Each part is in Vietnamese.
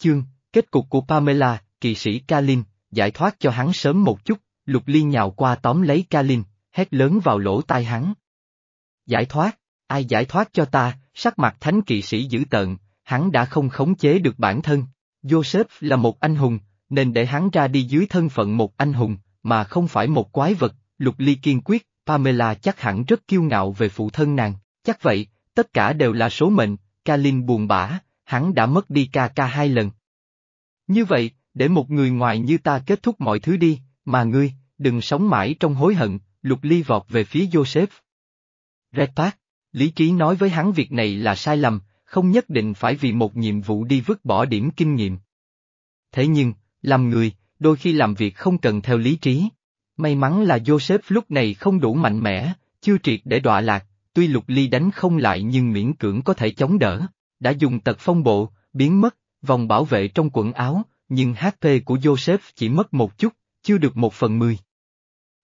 chương, kết cục của Pamela, kỵ sĩ Kalin, giải thoát cho hắn sớm một chút, Lục Ly nhào qua tóm lấy Kalin, hét lớn vào lỗ tai hắn. Giải thoát, ai giải thoát cho ta, sắc mặt thánh kỵ sĩ dữ tợn, hắn đã không khống chế được bản thân. Joseph là một anh hùng, nên để hắn ra đi dưới thân phận một anh hùng, mà không phải một quái vật, Lục Ly kiên quyết, Pamela chắc hẳn rất kiêu ngạo về phụ thân nàng, chắc vậy, tất cả đều là số mệnh, Kalin buồn bã, hắn đã mất đi ca ca hai lần. Như vậy, để một người ngoài như ta kết thúc mọi thứ đi, mà ngươi, đừng sống mãi trong hối hận, Lục Ly vọt về phía Joseph. Red Park, lý trí nói với hắn việc này là sai lầm, không nhất định phải vì một nhiệm vụ đi vứt bỏ điểm kinh nghiệm. Thế nhưng, làm người, đôi khi làm việc không cần theo lý trí. May mắn là Joseph lúc này không đủ mạnh mẽ, chưa triệt để đọa lạc, tuy lục ly đánh không lại nhưng miễn cưỡng có thể chống đỡ, đã dùng tật phong bộ, biến mất, vòng bảo vệ trong quần áo, nhưng HP của Joseph chỉ mất một chút, chưa được một phần mười.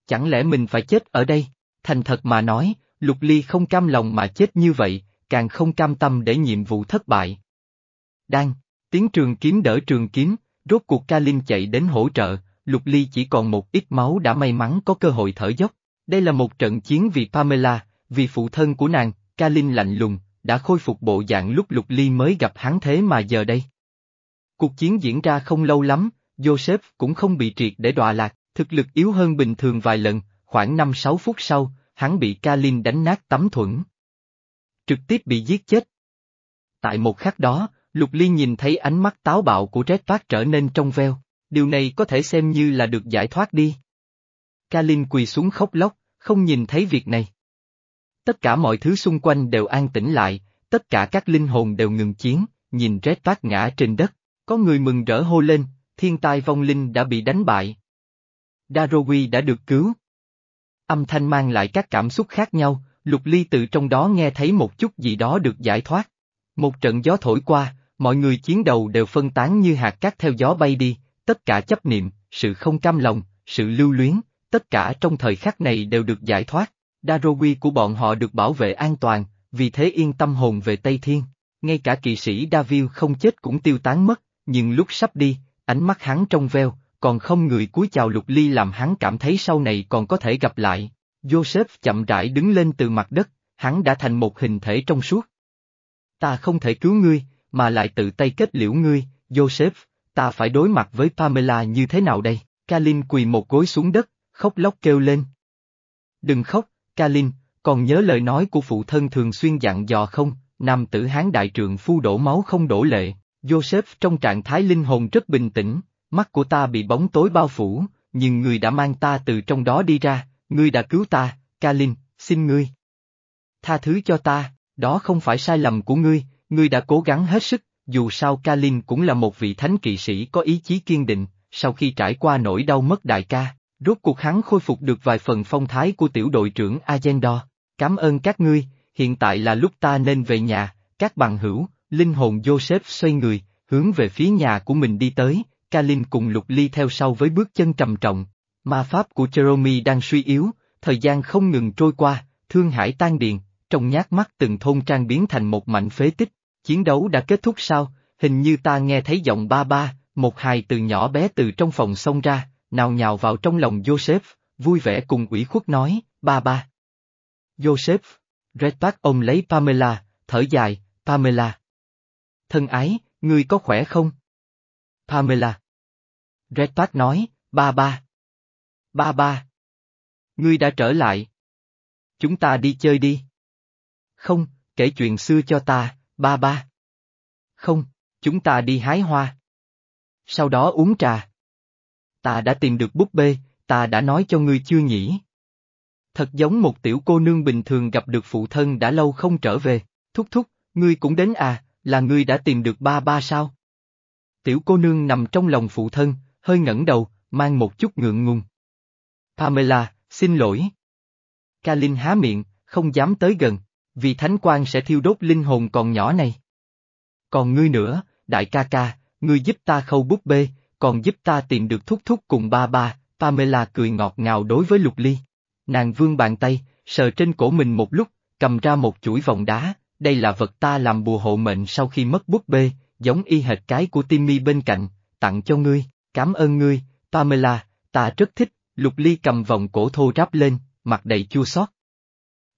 Chẳng lẽ mình phải chết ở đây? Thành thật mà nói, Lục Ly không cam lòng mà chết như vậy, càng không cam tâm để nhiệm vụ thất bại. Đang, tiếng trường kiếm đỡ trường kiếm, rốt cuộc Kalin chạy đến hỗ trợ, Lục Ly chỉ còn một ít máu đã may mắn có cơ hội thở dốc. Đây là một trận chiến vì Pamela, vì phụ thân của nàng, Kalin lạnh lùng, đã khôi phục bộ dạng lúc Lục Ly mới gặp hắn thế mà giờ đây. Cuộc chiến diễn ra không lâu lắm, Joseph cũng không bị triệt để đọa lạc, thực lực yếu hơn bình thường vài lần, khoảng 5-6 phút sau, hắn bị Kalin đánh nát tấm thuẫn. Trực tiếp bị giết chết. Tại một khắc đó, Lục Ly nhìn thấy ánh mắt táo bạo của Red Park trở nên trong veo, điều này có thể xem như là được giải thoát đi. Kalin quỳ xuống khóc lóc, không nhìn thấy việc này. Tất cả mọi thứ xung quanh đều an tĩnh lại, tất cả các linh hồn đều ngừng chiến, nhìn Red Park ngã trên đất, có người mừng rỡ hô lên, thiên tai vong linh đã bị đánh bại. Darowi đã được cứu. Âm thanh mang lại các cảm xúc khác nhau, Lục Ly từ trong đó nghe thấy một chút gì đó được giải thoát. Một trận gió thổi qua, mọi người chiến đầu đều phân tán như hạt cát theo gió bay đi, tất cả chấp niệm, sự không cam lòng, sự lưu luyến, tất cả trong thời khắc này đều được giải thoát. Darowi của bọn họ được bảo vệ an toàn, vì thế yên tâm hồn về Tây Thiên. Ngay cả kỵ sĩ Davil không chết cũng tiêu tán mất, nhưng lúc sắp đi, ánh mắt hắn trong veo, còn không người cúi chào lục ly làm hắn cảm thấy sau này còn có thể gặp lại. Joseph chậm rãi đứng lên từ mặt đất, hắn đã thành một hình thể trong suốt. Ta không thể cứu ngươi, mà lại tự tay kết liễu ngươi, Joseph, ta phải đối mặt với Pamela như thế nào đây? Kalin quỳ một gối xuống đất, khóc lóc kêu lên. Đừng khóc, Kalin, còn nhớ lời nói của phụ thân thường xuyên dặn dò không, nam tử hán đại trượng phu đổ máu không đổ lệ, Joseph trong trạng thái linh hồn rất bình tĩnh, mắt của ta bị bóng tối bao phủ, nhưng người đã mang ta từ trong đó đi ra, ngươi đã cứu ta, Kalin, xin ngươi. Tha thứ cho ta, đó không phải sai lầm của ngươi, ngươi đã cố gắng hết sức, dù sao Kalin cũng là một vị thánh kỵ sĩ có ý chí kiên định, sau khi trải qua nỗi đau mất đại ca, rốt cuộc hắn khôi phục được vài phần phong thái của tiểu đội trưởng Agendor. Cảm ơn các ngươi, hiện tại là lúc ta nên về nhà, các bằng hữu, linh hồn Joseph xoay người, hướng về phía nhà của mình đi tới, Kalin cùng Lục Ly theo sau với bước chân trầm trọng. Ma pháp của Jeremy đang suy yếu, thời gian không ngừng trôi qua, thương hải tan điền, trong nhát mắt từng thôn trang biến thành một mảnh phế tích. Chiến đấu đã kết thúc sao, hình như ta nghe thấy giọng ba ba, một hài từ nhỏ bé từ trong phòng xông ra, nào nhào vào trong lòng Joseph, vui vẻ cùng ủy khuất nói, ba ba. Joseph, Red Park ôm lấy Pamela, thở dài, Pamela. Thân ái, ngươi có khỏe không? Pamela. Red Park nói, ba ba. Ba ba. Ngươi đã trở lại. Chúng ta đi chơi đi. Không, kể chuyện xưa cho ta, ba ba. Không, chúng ta đi hái hoa. Sau đó uống trà. Ta đã tìm được búp bê, ta đã nói cho ngươi chưa nhỉ? Thật giống một tiểu cô nương bình thường gặp được phụ thân đã lâu không trở về, thúc thúc, ngươi cũng đến à, là ngươi đã tìm được ba ba sao? Tiểu cô nương nằm trong lòng phụ thân, hơi ngẩng đầu, mang một chút ngượng ngùng. Pamela, xin lỗi. Kalin há miệng, không dám tới gần, vì thánh quan sẽ thiêu đốt linh hồn còn nhỏ này. Còn ngươi nữa, đại ca ca, ngươi giúp ta khâu búp bê, còn giúp ta tìm được thúc thúc cùng ba ba, Pamela cười ngọt ngào đối với Lục Ly. Nàng vươn bàn tay, sờ trên cổ mình một lúc, cầm ra một chuỗi vòng đá, đây là vật ta làm bùa hộ mệnh sau khi mất búp bê, giống y hệt cái của Timmy bên cạnh, tặng cho ngươi, cảm ơn ngươi, Pamela, ta rất thích, Lục Ly cầm vòng cổ thô ráp lên, mặt đầy chua xót.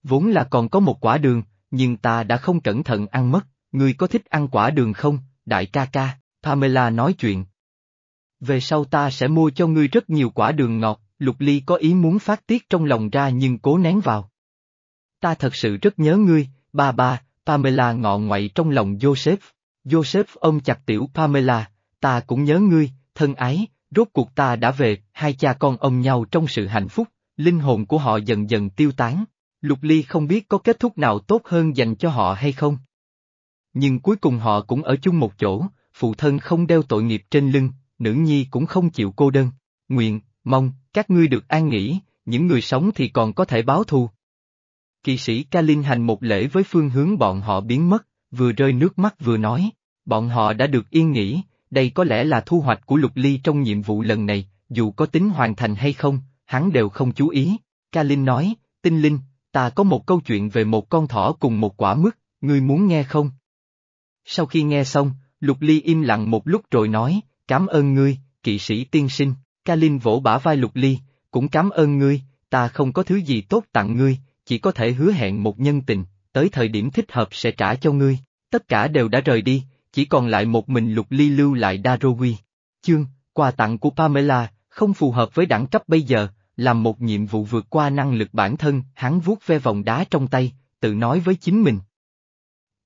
Vốn là còn có một quả đường, nhưng ta đã không cẩn thận ăn mất, ngươi có thích ăn quả đường không, đại ca ca, Pamela nói chuyện. Về sau ta sẽ mua cho ngươi rất nhiều quả đường ngọt, Lục Ly có ý muốn phát tiết trong lòng ra nhưng cố nén vào. Ta thật sự rất nhớ ngươi, ba ba, Pamela ngọ ngoậy trong lòng Joseph. Joseph ôm chặt tiểu Pamela, ta cũng nhớ ngươi, thân ái, rốt cuộc ta đã về, hai cha con ôm nhau trong sự hạnh phúc, linh hồn của họ dần dần tiêu tán. Lục Ly không biết có kết thúc nào tốt hơn dành cho họ hay không. Nhưng cuối cùng họ cũng ở chung một chỗ, phụ thân không đeo tội nghiệp trên lưng, nữ nhi cũng không chịu cô đơn. Nguyện, mong, các ngươi được an nghỉ, những người sống thì còn có thể báo thù. Kỵ sĩ Kalin hành một lễ với phương hướng bọn họ biến mất, vừa rơi nước mắt vừa nói, bọn họ đã được yên nghỉ, đây có lẽ là thu hoạch của Lục Ly trong nhiệm vụ lần này, dù có tính hoàn thành hay không, hắn đều không chú ý. Kalin nói, tinh linh, ta có một câu chuyện về một con thỏ cùng một quả mứt, ngươi muốn nghe không? Sau khi nghe xong, Lục Ly im lặng một lúc rồi nói, cảm ơn ngươi, kỵ sĩ tiên sinh, ca linh vỗ bả vai Lục Ly, cũng cảm ơn ngươi, ta không có thứ gì tốt tặng ngươi, chỉ có thể hứa hẹn một nhân tình, tới thời điểm thích hợp sẽ trả cho ngươi. Tất cả đều đã rời đi, chỉ còn lại một mình Lục Ly lưu lại Darowi. Chương, quà tặng của Pamela, không phù hợp với đẳng cấp bây giờ, làm một nhiệm vụ vượt qua năng lực bản thân, hắn vuốt ve vòng đá trong tay, tự nói với chính mình.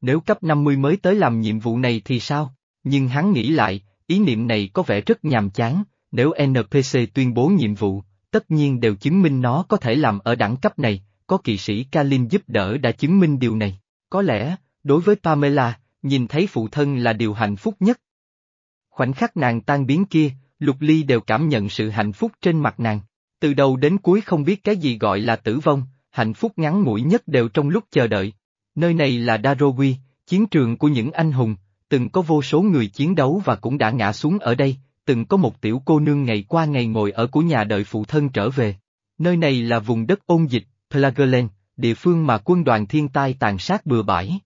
Nếu cấp 50 mới tới làm nhiệm vụ này thì sao? Nhưng hắn nghĩ lại, ý niệm này có vẻ rất nhàm chán, nếu NPC tuyên bố nhiệm vụ, tất nhiên đều chứng minh nó có thể làm ở đẳng cấp này, có kỵ sĩ Kalin giúp đỡ đã chứng minh điều này. Có lẽ, đối với Pamela, nhìn thấy phụ thân là điều hạnh phúc nhất. Khoảnh khắc nàng tan biến kia, Lục Ly đều cảm nhận sự hạnh phúc trên mặt nàng. Từ đầu đến cuối không biết cái gì gọi là tử vong, hạnh phúc ngắn ngủi nhất đều trong lúc chờ đợi. Nơi này là Darowi, chiến trường của những anh hùng, từng có vô số người chiến đấu và cũng đã ngã xuống ở đây, từng có một tiểu cô nương ngày qua ngày ngồi ở của nhà đợi phụ thân trở về. Nơi này là vùng đất ôn dịch, Plagerland, địa phương mà quân đoàn thiên tai tàn sát bừa bãi.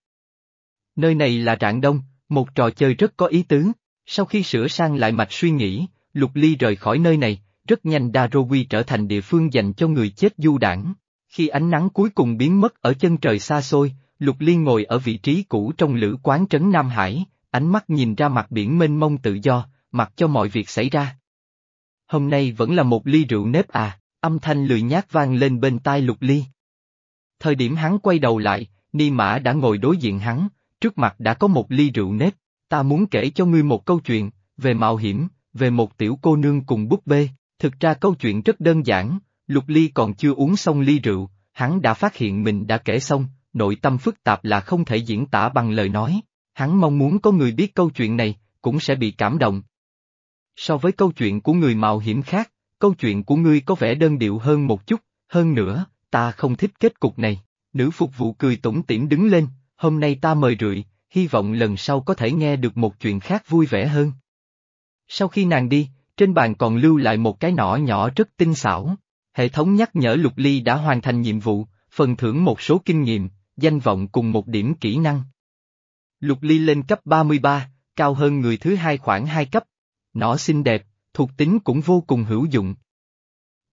Nơi này là Rạng Đông, một trò chơi rất có ý tứ, sau khi sửa sang lại mạch suy nghĩ, Lục Ly rời khỏi nơi này, rất nhanh Darowi trở thành địa phương dành cho người chết du đảng. Khi ánh nắng cuối cùng biến mất ở chân trời xa xôi, Lục Ly ngồi ở vị trí cũ trong lữ quán trấn Nam Hải, ánh mắt nhìn ra mặt biển mênh mông tự do, mặc cho mọi việc xảy ra. Hôm nay vẫn là một ly rượu nếp à, âm thanh lười nhát vang lên bên tai Lục Ly. Thời điểm hắn quay đầu lại, Ni Mã đã ngồi đối diện hắn, trước mặt đã có một ly rượu nếp, ta muốn kể cho ngươi một câu chuyện, về mạo hiểm, về một tiểu cô nương cùng búp bê, thực ra câu chuyện rất đơn giản, Lục Ly còn chưa uống xong ly rượu, hắn đã phát hiện mình đã kể xong, nội tâm phức tạp là không thể diễn tả bằng lời nói, hắn mong muốn có người biết câu chuyện này, cũng sẽ bị cảm động. So với câu chuyện của người mạo hiểm khác, câu chuyện của ngươi có vẻ đơn điệu hơn một chút, hơn nữa, ta không thích kết cục này. Nữ phục vụ cười tủm tỉm đứng lên, hôm nay ta mời rượi, hy vọng lần sau có thể nghe được một chuyện khác vui vẻ hơn. Sau khi nàng đi, trên bàn còn lưu lại một cái nỏ nhỏ rất tinh xảo. Hệ thống nhắc nhở Lục Ly đã hoàn thành nhiệm vụ, phần thưởng một số kinh nghiệm, danh vọng cùng một điểm kỹ năng. Lục Ly lên cấp 33, cao hơn người thứ hai khoảng 2 cấp. Nỏ xinh đẹp, thuộc tính cũng vô cùng hữu dụng.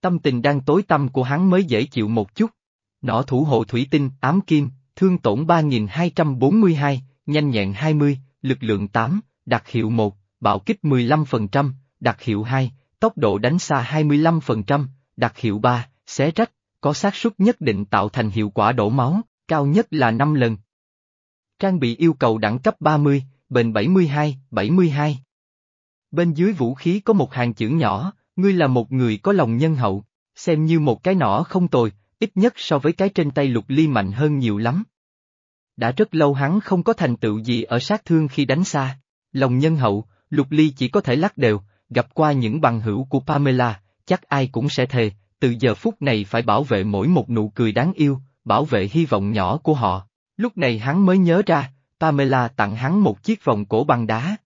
Tâm tình đang tối tâm của hắn mới dễ chịu một chút. Nỏ thủ hộ thủy tinh, ám kim, thương tổn 3242, nhanh nhẹn 20, lực lượng 8, đặc hiệu 1, bạo kích 15%, đặc hiệu 2, tốc độ đánh xa 25%, đặc hiệu 3, xé rách, có xác suất nhất định tạo thành hiệu quả đổ máu, cao nhất là 5 lần. Trang bị yêu cầu đẳng cấp 30, bền 72, 72. Bên dưới vũ khí có một hàng chữ nhỏ, ngươi là một người có lòng nhân hậu, xem như một cái nỏ không tồi, ít nhất so với cái trên tay lục ly mạnh hơn nhiều lắm. Đã rất lâu hắn không có thành tựu gì ở sát thương khi đánh xa. Lòng nhân hậu, lục ly chỉ có thể lắc đều, gặp qua những bằng hữu của Pamela, chắc ai cũng sẽ thề, từ giờ phút này phải bảo vệ mỗi một nụ cười đáng yêu, bảo vệ hy vọng nhỏ của họ. Lúc này hắn mới nhớ ra, Pamela tặng hắn một chiếc vòng cổ bằng đá.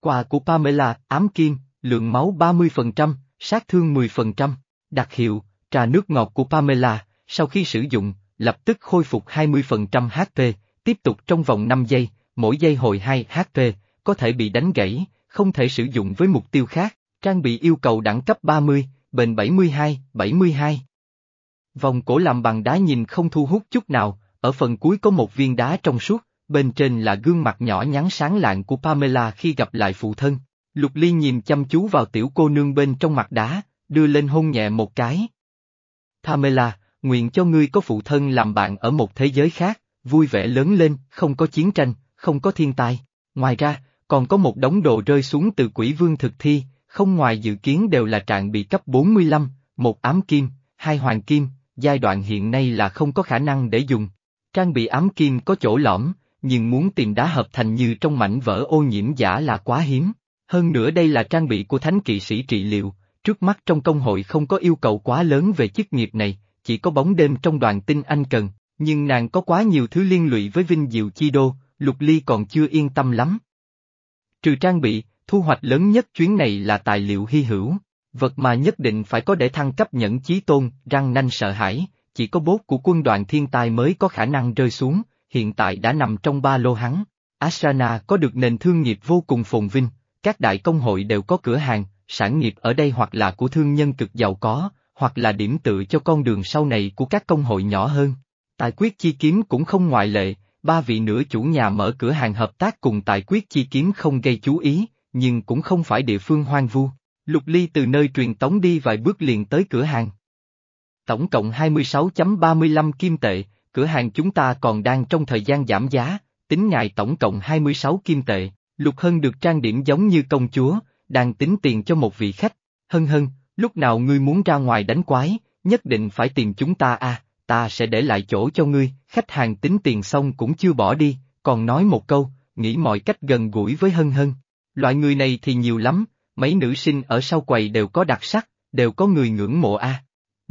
Quà của Pamela, ám kim, lượng máu 30%, sát thương 10%, đặc hiệu, trà nước ngọt của Pamela, sau khi sử dụng, lập tức khôi phục 20% HP, tiếp tục trong vòng 5 giây, mỗi giây hồi 2 HP, có thể bị đánh gãy, không thể sử dụng với mục tiêu khác, trang bị yêu cầu đẳng cấp 30, bền 72, 72. Vòng cổ làm bằng đá nhìn không thu hút chút nào, ở phần cuối có một viên đá trong suốt, bên trên là gương mặt nhỏ nhắn sáng lạng của Pamela khi gặp lại phụ thân. Lục Ly nhìn chăm chú vào tiểu cô nương bên trong mặt đá, đưa lên hôn nhẹ một cái. Pamela, nguyện cho ngươi có phụ thân làm bạn ở một thế giới khác, vui vẻ lớn lên, không có chiến tranh, không có thiên tai. Ngoài ra, còn có một đống đồ rơi xuống từ quỷ vương thực thi, không ngoài dự kiến đều là trạng bị cấp 45, một ám kim, hai hoàng kim, giai đoạn hiện nay là không có khả năng để dùng. Trang bị ám kim có chỗ lõm, nhưng muốn tìm đá hợp thành như trong mảnh vỡ ô nhiễm giả là quá hiếm. Hơn nữa đây là trang bị của thánh kỵ sĩ trị liệu, trước mắt trong công hội không có yêu cầu quá lớn về chức nghiệp này, chỉ có bóng đêm trong đoàn tinh anh cần, nhưng nàng có quá nhiều thứ liên lụy với Vinh Diệu Chi Đô, Lục Ly còn chưa yên tâm lắm. Trừ trang bị, thu hoạch lớn nhất chuyến này là tài liệu hy hữu, vật mà nhất định phải có để thăng cấp nhẫn chí tôn, răng nanh sợ hãi, chỉ có bốt của quân đoàn thiên tai mới có khả năng rơi xuống, hiện tại đã nằm trong ba lô hắn. Ashrana có được nền thương nghiệp vô cùng phồn vinh, các đại công hội đều có cửa hàng, sản nghiệp ở đây hoặc là của thương nhân cực giàu có, hoặc là điểm tựa cho con đường sau này của các công hội nhỏ hơn. Tài quyết chi kiếm cũng không ngoại lệ, ba vị nửa chủ nhà mở cửa hàng hợp tác cùng tài quyết chi kiếm không gây chú ý, nhưng cũng không phải địa phương hoang vu. Lục Ly từ nơi truyền tống đi vài bước liền tới cửa hàng. Tổng cộng 26.35 kim tệ, cửa hàng chúng ta còn đang trong thời gian giảm giá, tính ngày tổng cộng 26 kim tệ, Lục Hân được trang điểm giống như công chúa, đang tính tiền cho một vị khách, hân hân, lúc nào ngươi muốn ra ngoài đánh quái, nhất định phải tìm chúng ta à, ta sẽ để lại chỗ cho ngươi, khách hàng tính tiền xong cũng chưa bỏ đi, còn nói một câu, nghĩ mọi cách gần gũi với hân hân. Loại người này thì nhiều lắm, mấy nữ sinh ở sau quầy đều có đặc sắc, đều có người ngưỡng mộ a.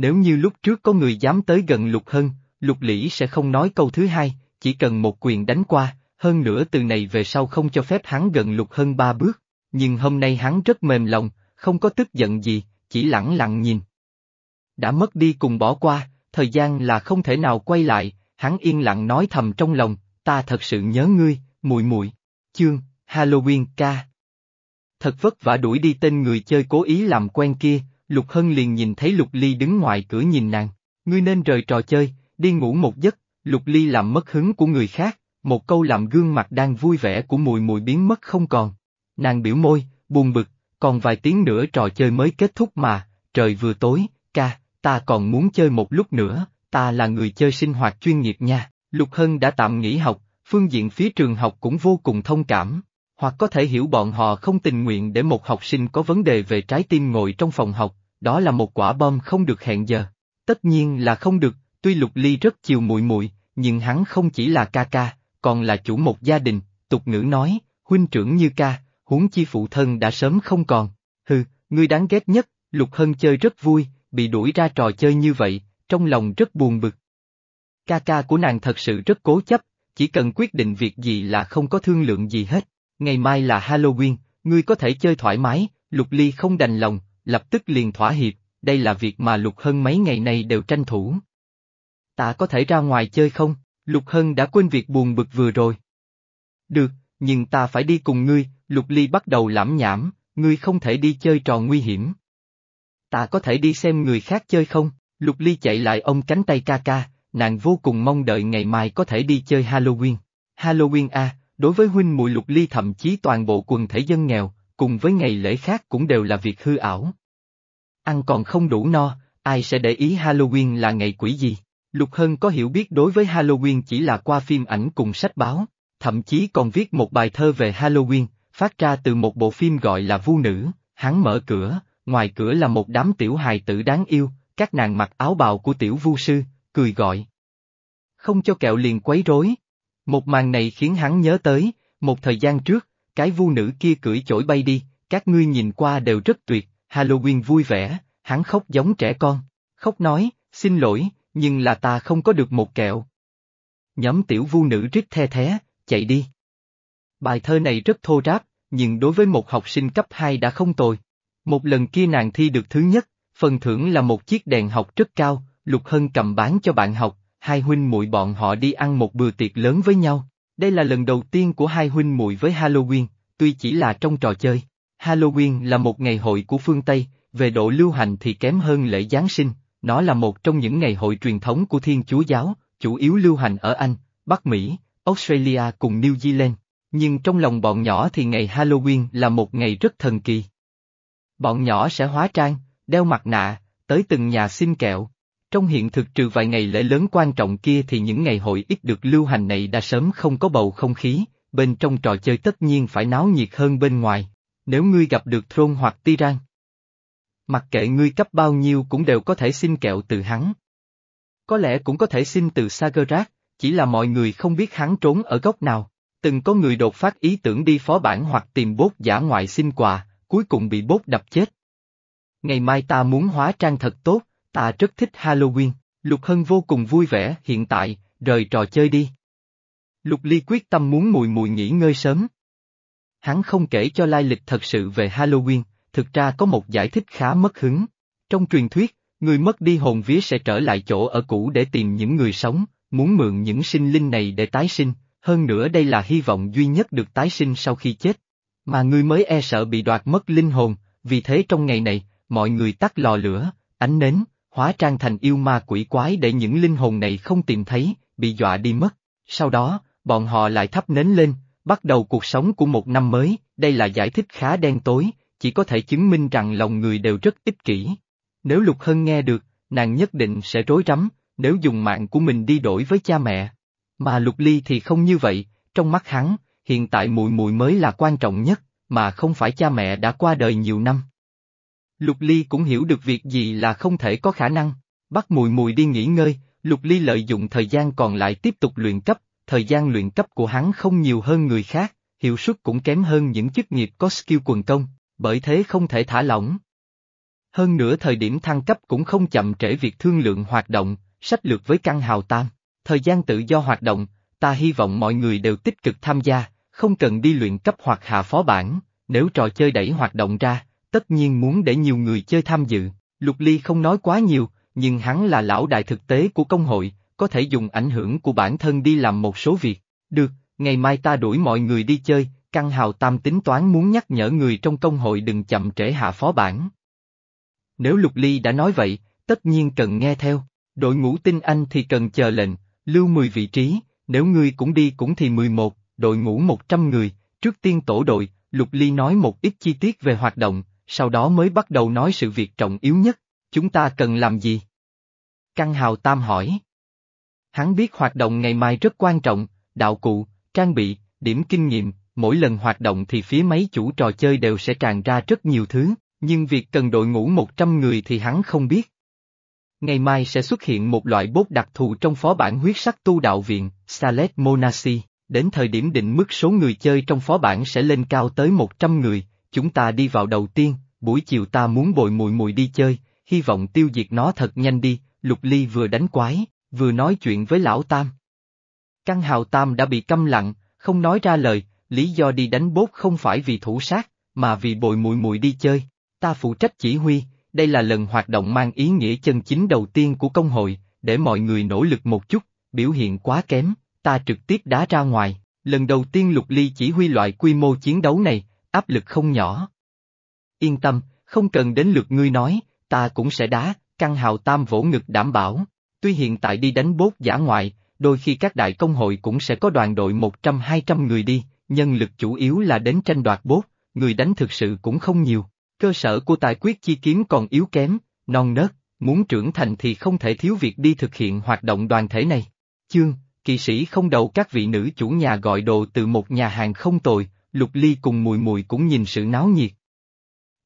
Nếu như lúc trước có người dám tới gần Lục Hân, Lục Lĩ sẽ không nói câu thứ hai, chỉ cần một quyền đánh qua, hơn nữa từ này về sau không cho phép hắn gần Lục Hân ba bước. Nhưng hôm nay hắn rất mềm lòng, không có tức giận gì, chỉ lặng lặng nhìn. Đã mất đi cùng bỏ qua, thời gian là không thể nào quay lại, hắn yên lặng nói thầm trong lòng, ta thật sự nhớ ngươi, mùi mùi. Chương, Halloween ca. Thật vất vả đuổi đi tên người chơi cố ý làm quen kia, Lục Hân liền nhìn thấy Lục Ly đứng ngoài cửa nhìn nàng. Ngươi nên rời trò chơi, đi ngủ một giấc, Lục Ly làm mất hứng của người khác, một câu làm gương mặt đang vui vẻ của mùi mùi biến mất không còn. Nàng biểu môi, buồn bực, còn vài tiếng nữa trò chơi mới kết thúc mà, trời vừa tối, ca, ta còn muốn chơi một lúc nữa, ta là người chơi sinh hoạt chuyên nghiệp nha. Lục Hân đã tạm nghỉ học, phương diện phía trường học cũng vô cùng thông cảm, hoặc có thể hiểu bọn họ không tình nguyện để một học sinh có vấn đề về trái tim ngồi trong phòng học, đó là một quả bom không được hẹn giờ. Tất nhiên là không được, tuy Lục Ly rất chiều muội muội, nhưng hắn không chỉ là ca ca, còn là chủ một gia đình, tục ngữ nói, huynh trưởng như ca, huống chi phụ thân đã sớm không còn. Hừ, ngươi đáng ghét nhất, Lục Hân chơi rất vui, bị đuổi ra trò chơi như vậy, trong lòng rất buồn bực. Ca ca của nàng thật sự rất cố chấp, chỉ cần quyết định việc gì là không có thương lượng gì hết. Ngày mai là Halloween, ngươi có thể chơi thoải mái, Lục Ly không đành lòng, lập tức liền thỏa hiệp, đây là việc mà Lục Hân mấy ngày nay đều tranh thủ. Ta có thể ra ngoài chơi không? Lục Hân đã quên việc buồn bực vừa rồi. Được, nhưng ta phải đi cùng ngươi, Lục Ly bắt đầu lãm nhảm, ngươi không thể đi chơi trò nguy hiểm. Ta có thể đi xem người khác chơi không? Lục Ly chạy lại ôm cánh tay ca ca, nàng vô cùng mong đợi ngày mai có thể đi chơi Halloween. Halloween a, đối với huynh muội Lục Ly thậm chí toàn bộ quần thể dân nghèo, cùng với ngày lễ khác cũng đều là việc hư ảo. Ăn còn không đủ no, ai sẽ để ý Halloween là ngày quỷ gì? Lục Hân có hiểu biết đối với Halloween chỉ là qua phim ảnh cùng sách báo, thậm chí còn viết một bài thơ về Halloween, phát ra từ một bộ phim gọi là Vu Nữ, hắn mở cửa, ngoài cửa là một đám tiểu hài tử đáng yêu, các nàng mặc áo bào của tiểu vu sư, cười gọi. Không cho kẹo liền quấy rối. Một màn này khiến hắn nhớ tới, một thời gian trước, cái vu nữ kia cưỡi chổi bay đi, các ngươi nhìn qua đều rất tuyệt, Halloween vui vẻ, hắn khóc giống trẻ con, khóc nói, xin lỗi, nhưng là ta không có được một kẹo. Nhóm tiểu vu nữ rít the thé, chạy đi. Bài thơ này rất thô ráp, nhưng đối với một học sinh cấp 2 đã không tồi. Một lần kia nàng thi được thứ nhất, phần thưởng là một chiếc đèn học rất cao, Lục Hân cầm bán cho bạn học, hai huynh muội bọn họ đi ăn một bữa tiệc lớn với nhau. Đây là lần đầu tiên của hai huynh muội với Halloween, tuy chỉ là trong trò chơi. Halloween là một ngày hội của phương Tây, về độ lưu hành thì kém hơn lễ Giáng sinh, nó là một trong những ngày hội truyền thống của Thiên Chúa Giáo, chủ yếu lưu hành ở Anh, Bắc Mỹ, Australia cùng New Zealand. Nhưng trong lòng bọn nhỏ thì ngày Halloween là một ngày rất thần kỳ. Bọn nhỏ sẽ hóa trang, đeo mặt nạ, tới từng nhà xin kẹo. Trong hiện thực trừ vài ngày lễ lớn quan trọng kia thì những ngày hội ít được lưu hành này đã sớm không có bầu không khí, bên trong trò chơi tất nhiên phải náo nhiệt hơn bên ngoài. Nếu ngươi gặp được Thron hoặc Tyran, mặc kệ ngươi cấp bao nhiêu cũng đều có thể xin kẹo từ hắn. Có lẽ cũng có thể xin từ Sagerac, chỉ là mọi người không biết hắn trốn ở góc nào. Từng có người đột phát ý tưởng đi phó bản hoặc tìm bốt giả ngoại xin quà, cuối cùng bị bốt đập chết. Ngày mai ta muốn hóa trang thật tốt, ta rất thích Halloween, Lục Hân vô cùng vui vẻ hiện tại, rời trò chơi đi. Lục Ly quyết tâm muốn mùi mùi nghỉ ngơi sớm. Hắn không kể cho lai lịch thật sự về Halloween, thực ra có một giải thích khá mất hứng. Trong truyền thuyết, người mất đi hồn vía sẽ trở lại chỗ ở cũ để tìm những người sống, muốn mượn những sinh linh này để tái sinh, hơn nữa đây là hy vọng duy nhất được tái sinh sau khi chết. Mà người mới e sợ bị đoạt mất linh hồn, vì thế trong ngày này, mọi người tắt lò lửa, ánh nến, hóa trang thành yêu ma quỷ quái để những linh hồn này không tìm thấy, bị dọa đi mất. Sau đó, bọn họ lại thắp nến lên, bắt đầu cuộc sống của một năm mới, đây là giải thích khá đen tối, chỉ có thể chứng minh rằng lòng người đều rất ích kỷ. Nếu Lục Hân nghe được, nàng nhất định sẽ rối rắm, nếu dùng mạng của mình đi đổi với cha mẹ. Mà Lục Ly thì không như vậy, trong mắt hắn, hiện tại mùi mùi mới là quan trọng nhất, mà không phải cha mẹ đã qua đời nhiều năm. Lục Ly cũng hiểu được việc gì là không thể có khả năng, bắt mùi mùi đi nghỉ ngơi, Lục Ly lợi dụng thời gian còn lại tiếp tục luyện cấp, thời gian luyện cấp của hắn không nhiều hơn người khác, hiệu suất cũng kém hơn những chức nghiệp có skill quần công, bởi thế không thể thả lỏng. Hơn nữa thời điểm thăng cấp cũng không chậm trễ việc thương lượng hoạt động, sách lược với căn hào tam. Thời gian tự do hoạt động, ta hy vọng mọi người đều tích cực tham gia, không cần đi luyện cấp hoặc hạ phó bản, nếu trò chơi đẩy hoạt động ra, tất nhiên muốn để nhiều người chơi tham dự. Lục Ly không nói quá nhiều, nhưng hắn là lão đại thực tế của công hội, có thể dùng ảnh hưởng của bản thân đi làm một số việc. Được, ngày mai ta đuổi mọi người đi chơi, Căn hào tam tính toán muốn nhắc nhở người trong công hội đừng chậm trễ hạ phó bản. Nếu Lục Ly đã nói vậy, tất nhiên cần nghe theo, đội ngũ tinh anh thì cần chờ lệnh, lưu 10 vị trí, nếu ngươi cũng đi cũng thì 11, đội ngũ 100 người, trước tiên tổ đội, Lục Ly nói một ít chi tiết về hoạt động, sau đó mới bắt đầu nói sự việc trọng yếu nhất, chúng ta cần làm gì? Căn hào tam hỏi. Hắn biết hoạt động ngày mai rất quan trọng, đạo cụ, trang bị, điểm kinh nghiệm, mỗi lần hoạt động thì phía mấy chủ trò chơi đều sẽ tràn ra rất nhiều thứ, nhưng việc cần đội ngũ 100 người thì hắn không biết. Ngày mai sẽ xuất hiện một loại bốt đặc thù trong phó bản huyết sắc tu đạo viện, Salet Monasi, đến thời điểm định mức số người chơi trong phó bản sẽ lên cao tới 100 người, chúng ta đi vào đầu tiên, buổi chiều ta muốn bồi mùi mùi đi chơi, hy vọng tiêu diệt nó thật nhanh đi, Lục Ly vừa đánh quái, vừa nói chuyện với Lão Tam. Căn hào Tam đã bị câm lặng, không nói ra lời, lý do đi đánh bốt không phải vì thủ sát, mà vì bồi mùi mùi đi chơi, ta phụ trách chỉ huy, đây là lần hoạt động mang ý nghĩa chân chính đầu tiên của công hội, để mọi người nỗ lực một chút, biểu hiện quá kém, ta trực tiếp đá ra ngoài, lần đầu tiên lục ly chỉ huy loại quy mô chiến đấu này, áp lực không nhỏ. Yên tâm, không cần đến lượt ngươi nói, ta cũng sẽ đá, căn hào tam vỗ ngực đảm bảo, tuy hiện tại đi đánh bốt giả ngoại, đôi khi các đại công hội cũng sẽ có đoàn đội 100-200 người đi, nhân lực chủ yếu là đến tranh đoạt bốt, người đánh thực sự cũng không nhiều. Cơ sở của tài quyết chi kiếm còn yếu kém, non nớt, muốn trưởng thành thì không thể thiếu việc đi thực hiện hoạt động đoàn thể này. Chương, kỵ sĩ không đầu các vị nữ chủ nhà gọi đồ từ một nhà hàng không tồi, Lục Ly cùng Mùi Mùi cũng nhìn sự náo nhiệt.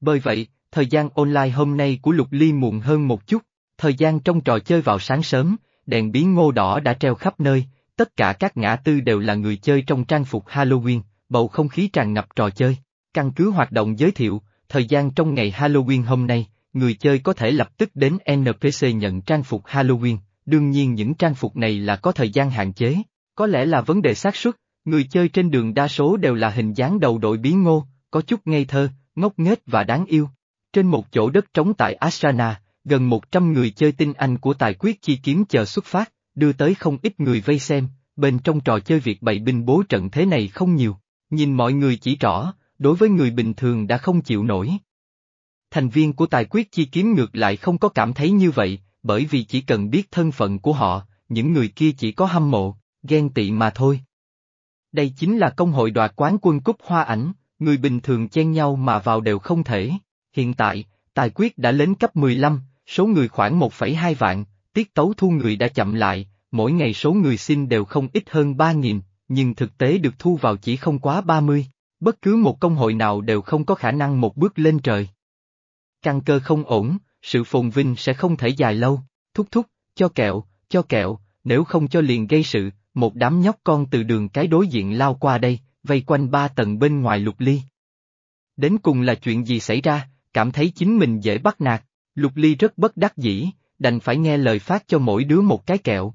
Bởi vậy, thời gian online hôm nay của Lục Ly muộn hơn một chút, thời gian trong trò chơi vào sáng sớm, đèn biến ngô đỏ đã treo khắp nơi, tất cả các ngã tư đều là người chơi trong trang phục Halloween, bầu không khí tràn ngập trò chơi. Căn cứ hoạt động giới thiệu, thời gian trong ngày Halloween hôm nay, người chơi có thể lập tức đến NPC nhận trang phục Halloween, đương nhiên những trang phục này là có thời gian hạn chế, có lẽ là vấn đề xác suất, người chơi trên đường đa số đều là hình dáng đầu đội bí ngô, có chút ngây thơ, ngốc nghếch và đáng yêu. Trên một chỗ đất trống tại Ashrana, gần 100 người chơi tinh anh của tài quyết chi kiếm chờ xuất phát, đưa tới không ít người vây xem, bên trong trò chơi việc bày binh bố trận thế này không nhiều, nhìn mọi người chỉ rõ, đối với người bình thường đã không chịu nổi. Thành viên của tài quyết chi kiếm ngược lại không có cảm thấy như vậy, bởi vì chỉ cần biết thân phận của họ, những người kia chỉ có hâm mộ, ghen tị mà thôi. Đây chính là công hội đoạt quán quân cúp hoa ảnh, người bình thường chen nhau mà vào đều không thể. Hiện tại, tài quyết đã lên cấp 15, số người khoảng 1,2 vạn, tiết tấu thu người đã chậm lại, mỗi ngày số người xin đều không ít hơn 3.000, nhưng thực tế được thu vào chỉ không quá 30. Bất cứ một công hội nào đều không có khả năng một bước lên trời. Căn cơ không ổn, sự phồn vinh sẽ không thể dài lâu, thúc thúc, cho kẹo, cho kẹo, nếu không cho liền gây sự, một đám nhóc con từ đường cái đối diện lao qua đây, vây quanh ba tầng bên ngoài lục ly. Đến cùng là chuyện gì xảy ra, cảm thấy chính mình dễ bắt nạt, lục ly rất bất đắc dĩ, đành phải nghe lời phát cho mỗi đứa một cái kẹo.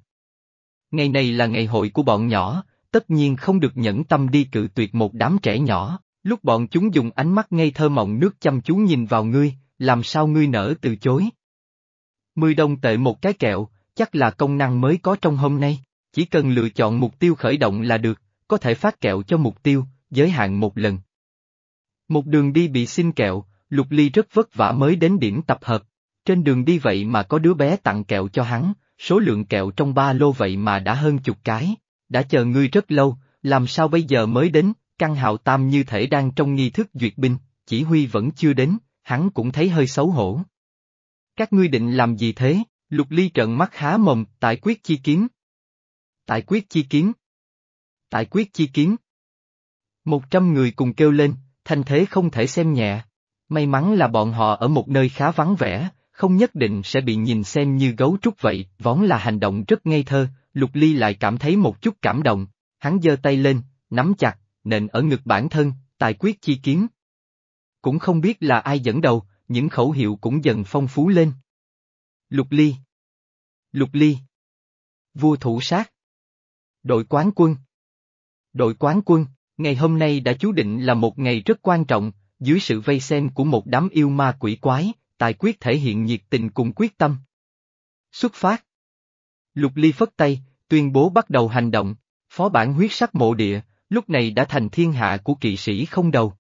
Ngày này là ngày hội của bọn nhỏ, tất nhiên không được nhẫn tâm đi cự tuyệt một đám trẻ nhỏ, lúc bọn chúng dùng ánh mắt ngây thơ mộng nước chăm chú nhìn vào ngươi, làm sao ngươi nỡ từ chối. Mười đồng tệ một cái kẹo, chắc là công năng mới có trong hôm nay, chỉ cần lựa chọn mục tiêu khởi động là được, có thể phát kẹo cho mục tiêu, giới hạn một lần. Một đường đi bị xin kẹo, Lục Ly rất vất vả mới đến điểm tập hợp. Trên đường đi vậy mà có đứa bé tặng kẹo cho hắn, số lượng kẹo trong ba lô vậy mà đã hơn chục cái. Đã chờ ngươi rất lâu, làm sao bây giờ mới đến, căn hạo tam như thể đang trong nghi thức duyệt binh, chỉ huy vẫn chưa đến, hắn cũng thấy hơi xấu hổ. Các ngươi định làm gì thế? Lục Ly trợn mắt há mồm, tại quyết chi kiếm. Tại quyết chi kiếm. Tại quyết chi kiếm. Một trăm người cùng kêu lên, thanh thế không thể xem nhẹ. May mắn là bọn họ ở một nơi khá vắng vẻ, không nhất định sẽ bị nhìn xem như gấu trúc vậy, vốn là hành động rất ngây thơ, Lục Ly lại cảm thấy một chút cảm động, hắn giơ tay lên, nắm chặt, nện ở ngực bản thân, tài quyết chi kiếm. Cũng không biết là ai dẫn đầu, những khẩu hiệu cũng dần phong phú lên. Lục Ly Lục Ly Vua thủ sát Đội quán quân Đội quán quân, ngày hôm nay đã chú định là một ngày rất quan trọng, dưới sự vây xem của một đám yêu ma quỷ quái, tài quyết thể hiện nhiệt tình cùng quyết tâm. Xuất phát Lục Ly phất tay, tuyên bố bắt đầu hành động, phó bản huyết sắc mộ địa, lúc này đã thành thiên hạ của kỵ sĩ không đầu.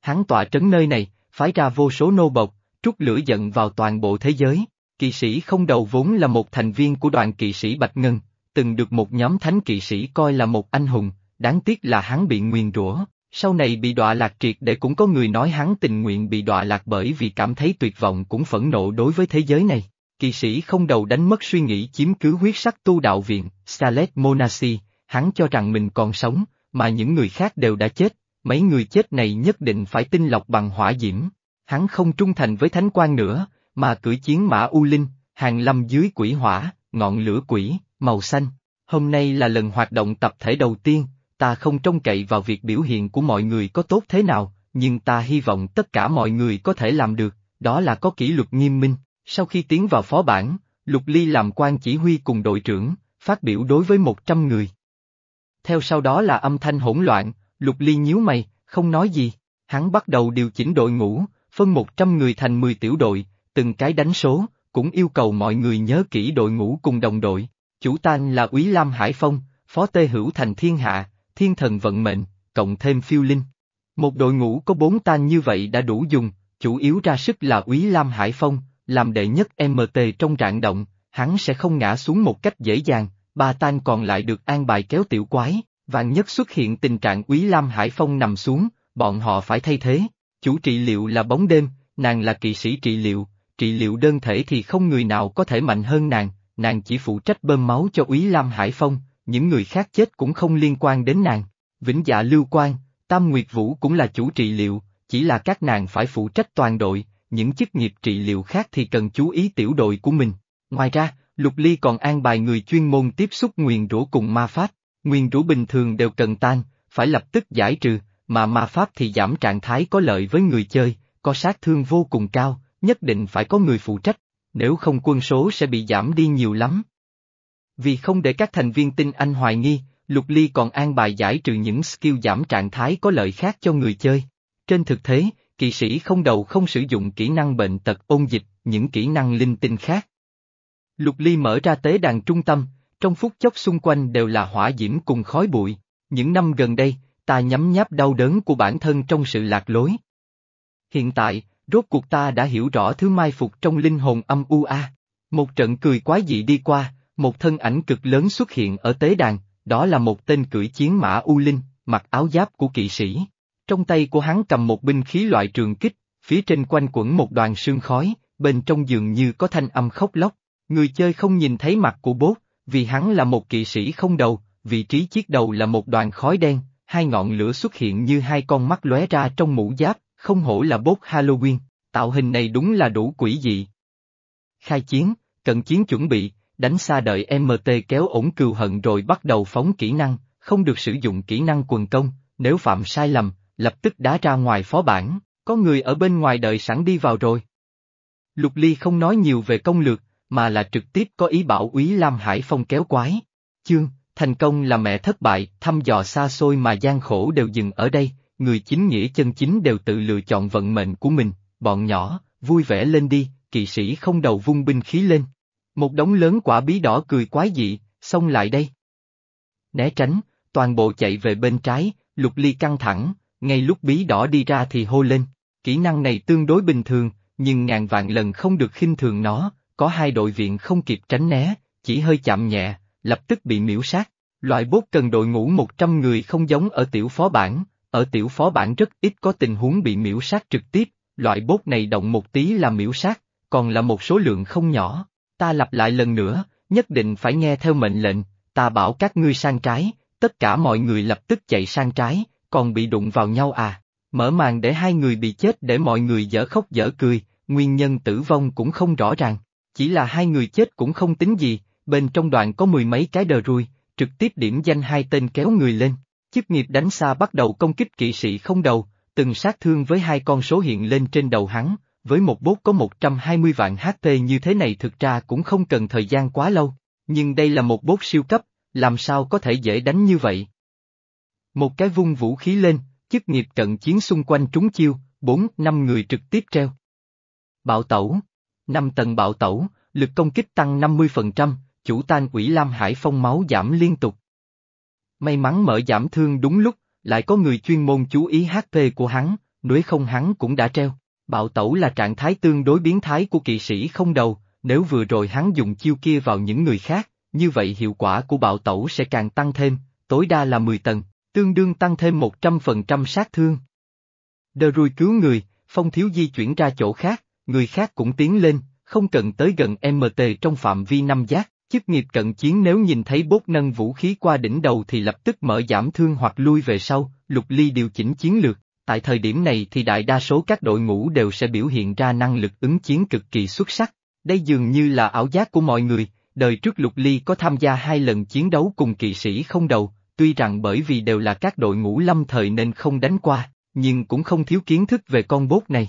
Hắn tọa trấn nơi này, phái ra vô số nô bộc, trút lửa giận vào toàn bộ thế giới. Kỵ sĩ không đầu vốn là một thành viên của đoàn kỵ sĩ Bạch Ngân, từng được một nhóm thánh kỵ sĩ coi là một anh hùng, đáng tiếc là hắn bị nguyền rủa, sau này bị đọa lạc triệt để cũng có người nói hắn tình nguyện bị đọa lạc bởi vì cảm thấy tuyệt vọng cũng phẫn nộ đối với thế giới này. kỳ sĩ không đầu đánh mất suy nghĩ chiếm cứ huyết sắc tu đạo viện, Salet Monasi, hắn cho rằng mình còn sống, mà những người khác đều đã chết, mấy người chết này nhất định phải tinh lọc bằng hỏa diễm. Hắn không trung thành với thánh quan nữa, mà cử chiến mã U Linh, hàng lâm dưới quỷ hỏa, ngọn lửa quỷ, màu xanh. Hôm nay là lần hoạt động tập thể đầu tiên, ta không trông cậy vào việc biểu hiện của mọi người có tốt thế nào, nhưng ta hy vọng tất cả mọi người có thể làm được, đó là có kỷ luật nghiêm minh. Sau khi tiến vào phó bản, Lục Ly làm quan chỉ huy cùng đội trưởng, phát biểu đối với 100 người. Theo sau đó là âm thanh hỗn loạn, Lục Ly nhíu mày, không nói gì, hắn bắt đầu điều chỉnh đội ngũ, phân 100 người thành 10 tiểu đội, từng cái đánh số, cũng yêu cầu mọi người nhớ kỹ đội ngũ cùng đồng đội. Chủ tan là Úy Lam Hải Phong, Phó Tê Hữu Thành Thiên Hạ, Thiên Thần Vận Mệnh, cộng thêm phiêu linh. Một đội ngũ có bốn tan như vậy đã đủ dùng, chủ yếu ra sức là Úy Lam Hải Phong, làm đệ nhất MT trong rạng động, hắn sẽ không ngã xuống một cách dễ dàng, ba tan còn lại được an bài kéo tiểu quái, vạn nhất xuất hiện tình trạng Úy Lam Hải Phong nằm xuống, bọn họ phải thay thế. Chủ trị liệu là bóng đêm, nàng là kỵ sĩ trị liệu, trị liệu đơn thể thì không người nào có thể mạnh hơn nàng, nàng chỉ phụ trách bơm máu cho Úy Lam Hải Phong, những người khác chết cũng không liên quan đến nàng. Vĩnh dạ lưu quan, Tam Nguyệt Vũ cũng là chủ trị liệu, chỉ là các nàng phải phụ trách toàn đội, những chức nghiệp trị liệu khác thì cần chú ý tiểu đội của mình. Ngoài ra, Lục Ly còn an bài người chuyên môn tiếp xúc nguyền rủa cùng ma pháp, nguyền rủa bình thường đều cần tan, phải lập tức giải trừ, mà ma pháp thì giảm trạng thái có lợi với người chơi, có sát thương vô cùng cao, nhất định phải có người phụ trách, nếu không quân số sẽ bị giảm đi nhiều lắm. Vì không để các thành viên tin anh hoài nghi, Lục Ly còn an bài giải trừ những skill giảm trạng thái có lợi khác cho người chơi. Trên thực tế, kỵ sĩ không đầu không sử dụng kỹ năng bệnh tật ôn dịch, những kỹ năng linh tinh khác. Lục Ly mở ra tế đàn trung tâm, trong phút chốc xung quanh đều là hỏa diễm cùng khói bụi. Những năm gần đây, ta nhấm nháp đau đớn của bản thân trong sự lạc lối. Hiện tại, rốt cuộc ta đã hiểu rõ thứ mai phục trong linh hồn âm u a. Một trận cười quái dị đi qua, một thân ảnh cực lớn xuất hiện ở tế đàn, đó là một tên cưỡi chiến mã U Linh, mặc áo giáp của kỵ sĩ. Trong tay của hắn cầm một binh khí loại trường kích, phía trên quanh quẩn một đoàn sương khói, bên trong dường như có thanh âm khóc lóc. Người chơi không nhìn thấy mặt của bốt, vì hắn là một kỵ sĩ không đầu, vị trí chiếc đầu là một đoàn khói đen, hai ngọn lửa xuất hiện như hai con mắt lóe ra trong mũ giáp, không hổ là bốt Halloween, tạo hình này đúng là đủ quỷ dị. Khai chiến, cận chiến chuẩn bị, đánh xa đợi MT kéo ổn cừu hận rồi bắt đầu phóng kỹ năng, không được sử dụng kỹ năng quần công, nếu phạm sai lầm, lập tức đá ra ngoài phó bản, có người ở bên ngoài đợi sẵn đi vào rồi. Lục Ly không nói nhiều về công lược, mà là trực tiếp có ý bảo úy Lam Hải Phong kéo quái. Chương, thành công là mẹ thất bại, thăm dò xa xôi mà gian khổ đều dừng ở đây, người chính nghĩa chân chính đều tự lựa chọn vận mệnh của mình, bọn nhỏ, vui vẻ lên đi, kỵ sĩ không đầu vung binh khí lên. Một đống lớn quả bí đỏ cười quái dị, xông lại đây. Né tránh, toàn bộ chạy về bên trái, lục ly căng thẳng, ngay lúc bí đỏ đi ra thì hô lên. Kỹ năng này tương đối bình thường, nhưng ngàn vạn lần không được khinh thường nó, có hai đội viện không kịp tránh né, chỉ hơi chạm nhẹ, lập tức bị miễu sát. Loại bốt cần đội ngũ 100 người không giống ở tiểu phó bản, ở tiểu phó bản rất ít có tình huống bị miễu sát trực tiếp, loại bốt này động một tí là miễu sát, còn là một số lượng không nhỏ. Ta lặp lại lần nữa, nhất định phải nghe theo mệnh lệnh, ta bảo các ngươi sang trái, tất cả mọi người lập tức chạy sang trái, còn bị đụng vào nhau à. Mở màn để hai người bị chết để mọi người dở khóc dở cười, nguyên nhân tử vong cũng không rõ ràng. Chỉ là hai người chết cũng không tính gì, bên trong đoạn có mười mấy cái đờ ruồi, trực tiếp điểm danh hai tên kéo người lên. Chức nghiệp đánh xa bắt đầu công kích kỵ sĩ không đầu, từng sát thương với hai con số hiện lên trên đầu hắn, với một bốt có 120 vạn HP như thế này thực ra cũng không cần thời gian quá lâu, nhưng đây là một bốt siêu cấp, làm sao có thể dễ đánh như vậy. Một cái vung vũ khí lên, chức nghiệp cận chiến xung quanh trúng chiêu, bốn, năm người trực tiếp treo. Bạo tẩu. năm tầng bạo tẩu, lực công kích tăng 50%, chủ tan quỷ Lam Hải Phong máu giảm liên tục. May mắn mở giảm thương đúng lúc, lại có người chuyên môn chú ý HP của hắn, nếu không hắn cũng đã treo. Bạo tẩu là trạng thái tương đối biến thái của kỵ sĩ không đầu, nếu vừa rồi hắn dùng chiêu kia vào những người khác, như vậy hiệu quả của bạo tẩu sẽ càng tăng thêm, tối đa là 10 tầng, tương đương tăng thêm 100% sát thương. Đờ rùi cứu người, phong thiếu di chuyển ra chỗ khác, người khác cũng tiến lên, không cần tới gần MT trong phạm vi năm giác, chức nghiệp cận chiến nếu nhìn thấy bốt nâng vũ khí qua đỉnh đầu thì lập tức mở giảm thương hoặc lui về sau, lục ly điều chỉnh chiến lược, tại thời điểm này thì đại đa số các đội ngũ đều sẽ biểu hiện ra năng lực ứng chiến cực kỳ xuất sắc, đây dường như là ảo giác của mọi người, đời trước lục ly có tham gia hai lần chiến đấu cùng kỵ sĩ không đầu, tuy rằng bởi vì đều là các đội ngũ lâm thời nên không đánh qua, nhưng cũng không thiếu kiến thức về con bốt này.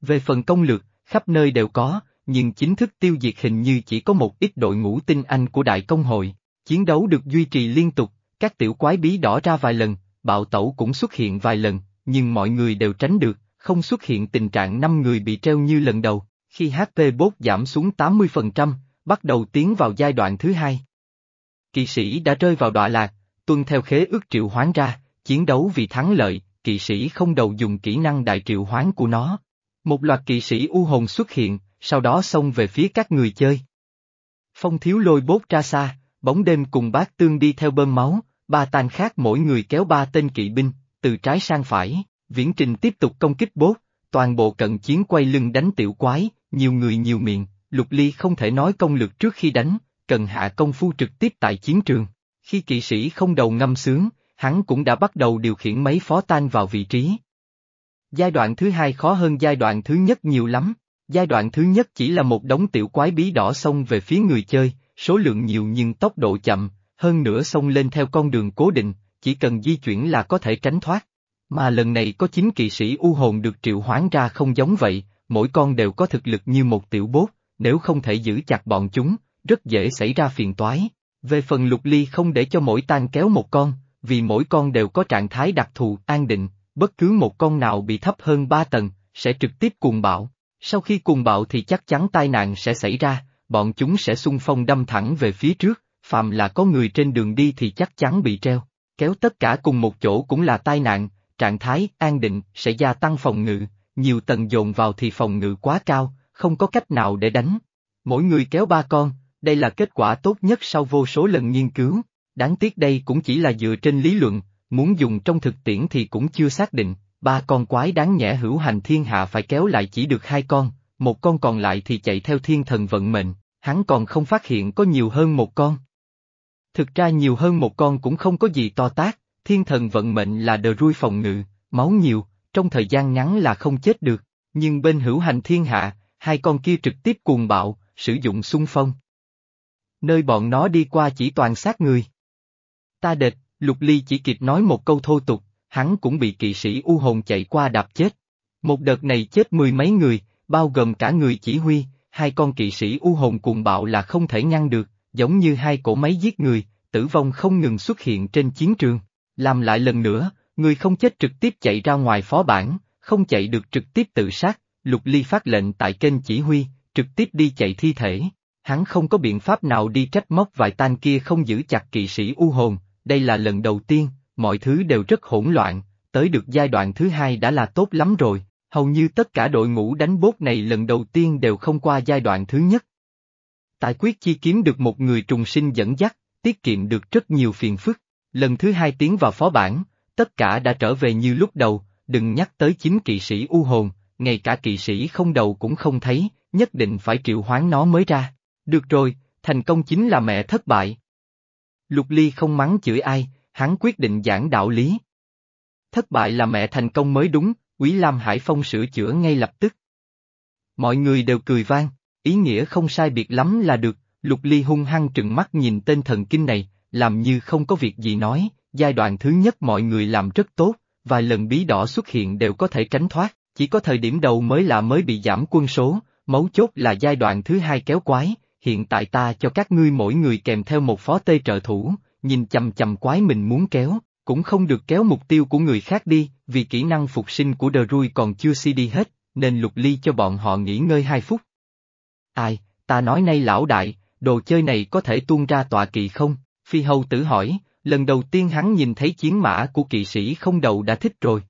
Về phần công lược, khắp nơi đều có, nhưng chính thức tiêu diệt hình như chỉ có một ít đội ngũ tinh anh của đại công hội. Chiến đấu được duy trì liên tục, các tiểu quái bí đỏ ra vài lần, bạo tẩu cũng xuất hiện vài lần, nhưng mọi người đều tránh được, không xuất hiện tình trạng 5 người bị treo như lần đầu. Khi HP bốt giảm xuống 80%, bắt đầu tiến vào giai đoạn thứ hai. Kỵ sĩ đã rơi vào đọa lạc, tuân theo khế ước triệu hoán ra, chiến đấu vì thắng lợi, kỵ sĩ không đầu dùng kỹ năng đại triệu hoán của nó. Một loạt kỵ sĩ u hồn xuất hiện, sau đó xông về phía các người chơi. Phong thiếu lôi bốt ra xa, bóng đêm cùng bát tương đi theo bơm máu, ba tàn khác mỗi người kéo ba tên kỵ binh, từ trái sang phải, viễn trình tiếp tục công kích bốt, toàn bộ cận chiến quay lưng đánh tiểu quái, nhiều người nhiều miệng, lục ly không thể nói công lực trước khi đánh, cần hạ công phu trực tiếp tại chiến trường. Khi kỵ sĩ không đầu ngâm sướng, hắn cũng đã bắt đầu điều khiển mấy phó tan vào vị trí. Giai đoạn thứ hai khó hơn giai đoạn thứ nhất nhiều lắm. Giai đoạn thứ nhất chỉ là một đống tiểu quái bí đỏ xông về phía người chơi, số lượng nhiều nhưng tốc độ chậm, hơn nữa xông lên theo con đường cố định, chỉ cần di chuyển là có thể tránh thoát. Mà lần này có 9 kỵ sĩ u hồn được triệu hoán ra không giống vậy, mỗi con đều có thực lực như một tiểu bốt, nếu không thể giữ chặt bọn chúng, rất dễ xảy ra phiền toái. Về phần lục ly không để cho mỗi tan kéo một con, vì mỗi con đều có trạng thái đặc thù, an định, bất cứ một con nào bị thấp hơn ba tầng, sẽ trực tiếp cuồng bạo. Sau khi cuồng bạo thì chắc chắn tai nạn sẽ xảy ra, bọn chúng sẽ xung phong đâm thẳng về phía trước, phàm là có người trên đường đi thì chắc chắn bị treo kéo tất cả cùng một chỗ cũng là tai nạn, trạng thái an định sẽ gia tăng phòng ngự, nhiều tầng dồn vào thì phòng ngự quá cao, không có cách nào để đánh. Mỗi người kéo ba con, đây là kết quả tốt nhất sau vô số lần nghiên cứu, đáng tiếc đây cũng chỉ là dựa trên lý luận, muốn dùng trong thực tiễn thì cũng chưa xác định, ba con quái đáng nhẽ hữu hành thiên hạ phải kéo lại chỉ được hai con, một con còn lại thì chạy theo thiên thần vận mệnh, hắn còn không phát hiện có nhiều hơn một con. Thực ra nhiều hơn một con cũng không có gì to tác, thiên thần vận mệnh là đờ rui phòng ngự, máu nhiều, trong thời gian ngắn là không chết được, nhưng bên hữu hành thiên hạ, hai con kia trực tiếp cuồng bạo, sử dụng xung phong. Nơi bọn nó đi qua chỉ toàn sát người. Ta địch, Lục Ly chỉ kịp nói một câu thô tục, hắn cũng bị kỵ sĩ u hồn chạy qua đạp chết. Một đợt này chết mười mấy người, bao gồm cả người chỉ huy, hai con kỵ sĩ u hồn cuồng bạo là không thể ngăn được, giống như hai cổ máy giết người, tử vong không ngừng xuất hiện trên chiến trường. Làm lại lần nữa, người không chết trực tiếp chạy ra ngoài phó bản, không chạy được trực tiếp tự sát, Lục Ly phát lệnh tại kênh chỉ huy, trực tiếp đi chạy thi thể. Hắn không có biện pháp nào đi trách móc vài tan kia không giữ chặt kỵ sĩ u hồn, đây là lần đầu tiên, mọi thứ đều rất hỗn loạn, tới được giai đoạn thứ hai đã là tốt lắm rồi, hầu như tất cả đội ngũ đánh bốt này lần đầu tiên đều không qua giai đoạn thứ nhất. Tại quyết chi kiếm được một người trùng sinh dẫn dắt, tiết kiệm được rất nhiều phiền phức, lần thứ hai tiến vào phó bản, tất cả đã trở về như lúc đầu, đừng nhắc tới chính kỵ sĩ u hồn, ngay cả kỵ sĩ không đầu cũng không thấy, nhất định phải triệu hoán nó mới ra. Được rồi, thành công chính là mẹ thất bại. Lục Ly không mắng chửi ai, hắn quyết định giảng đạo lý. Thất bại là mẹ thành công mới đúng, Quý Lam Hải Phong sửa chữa ngay lập tức. Mọi người đều cười vang, ý nghĩa không sai biệt lắm là được, Lục Ly hung hăng trừng mắt nhìn tên thần kinh này, làm như không có việc gì nói, giai đoạn thứ nhất mọi người làm rất tốt, vài lần bí đỏ xuất hiện đều có thể tránh thoát, chỉ có thời điểm đầu mới là mới bị giảm quân số, mấu chốt là giai đoạn thứ hai kéo quái, hiện tại ta cho các ngươi mỗi người kèm theo một phó tê trợ thủ, nhìn chầm chầm quái mình muốn kéo, cũng không được kéo mục tiêu của người khác đi, vì kỹ năng phục sinh của The Rui còn chưa CD hết, nên lục ly cho bọn họ nghỉ ngơi hai phút. Ai, ta nói nay lão đại, đồ chơi này có thể tuôn ra tọa kỵ không? Phi hầu tử hỏi, lần đầu tiên hắn nhìn thấy chiến mã của kỵ sĩ không đầu đã thích rồi.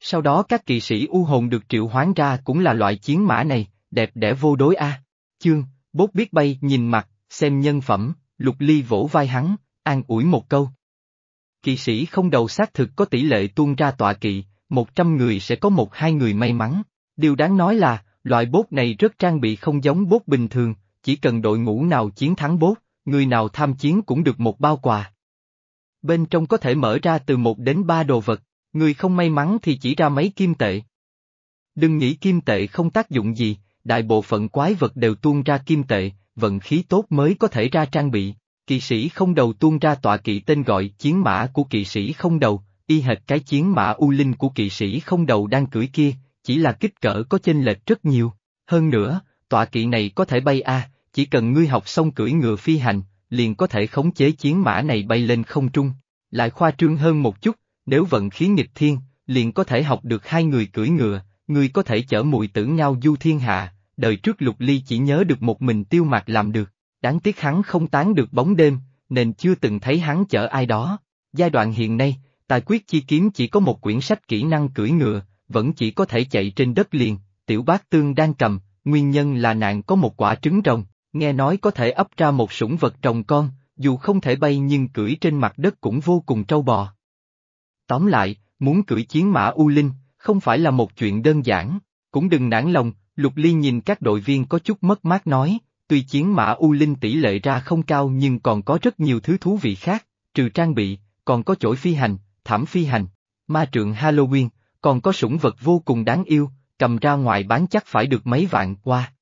Sau đó các kỵ sĩ u hồn được triệu hoán ra cũng là loại chiến mã này, đẹp đẽ vô đối a. Chương, bốt biết bay nhìn mặt, xem nhân phẩm, lục ly vỗ vai hắn, an ủi một câu. Kỵ sĩ không đầu xác thực có tỷ lệ tuôn ra tọa kỵ, một trăm người sẽ có một hai người may mắn. Điều đáng nói là, loại bốt này rất trang bị không giống bốt bình thường, chỉ cần đội ngũ nào chiến thắng bốt, người nào tham chiến cũng được một bao quà. Bên trong có thể mở ra từ một đến ba đồ vật, người không may mắn thì chỉ ra mấy kim tệ. Đừng nghĩ kim tệ không tác dụng gì, đại bộ phận quái vật đều tuôn ra kim tệ, vận khí tốt mới có thể ra trang bị. Kỵ sĩ không đầu tuôn ra tọa kỵ tên gọi chiến mã của kỵ sĩ không đầu, y hệt cái chiến mã u linh của kỵ sĩ không đầu đang cưỡi kia, chỉ là kích cỡ có chênh lệch rất nhiều. Hơn nữa, tọa kỵ này có thể bay a, chỉ cần ngươi học xong cưỡi ngựa phi hành, liền có thể khống chế chiến mã này bay lên không trung. Lại khoa trương hơn một chút, nếu vận khí nghịch thiên, liền có thể học được hai người cưỡi ngựa, người có thể chở mùi tử nhau du thiên hạ, đời trước lục ly chỉ nhớ được một mình tiêu mạc làm được, đáng tiếc hắn không tán được bóng đêm, nên chưa từng thấy hắn chở ai đó. Giai đoạn hiện nay, tài quyết chi kiếm chỉ có một quyển sách kỹ năng cưỡi ngựa, vẫn chỉ có thể chạy trên đất liền, tiểu bác tương đang cầm, nguyên nhân là nạn có một quả trứng rồng, nghe nói có thể ấp ra một sủng vật trồng con, dù không thể bay nhưng cưỡi trên mặt đất cũng vô cùng trâu bò. Tóm lại, muốn cưỡi chiến mã U Linh, không phải là một chuyện đơn giản, cũng đừng nản lòng, Lục Ly nhìn các đội viên có chút mất mát nói, tuy chiến mã U Linh tỷ lệ ra không cao nhưng còn có rất nhiều thứ thú vị khác, trừ trang bị, còn có chổi phi hành, thảm phi hành, ma trượng Halloween, còn có sủng vật vô cùng đáng yêu, cầm ra ngoài bán chắc phải được mấy vạn qua.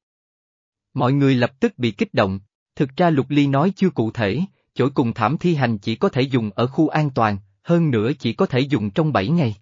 Mọi người lập tức bị kích động, thực ra Lục Ly nói chưa cụ thể, chổi cùng thảm thi hành chỉ có thể dùng ở khu an toàn, hơn nữa chỉ có thể dùng trong 7 ngày.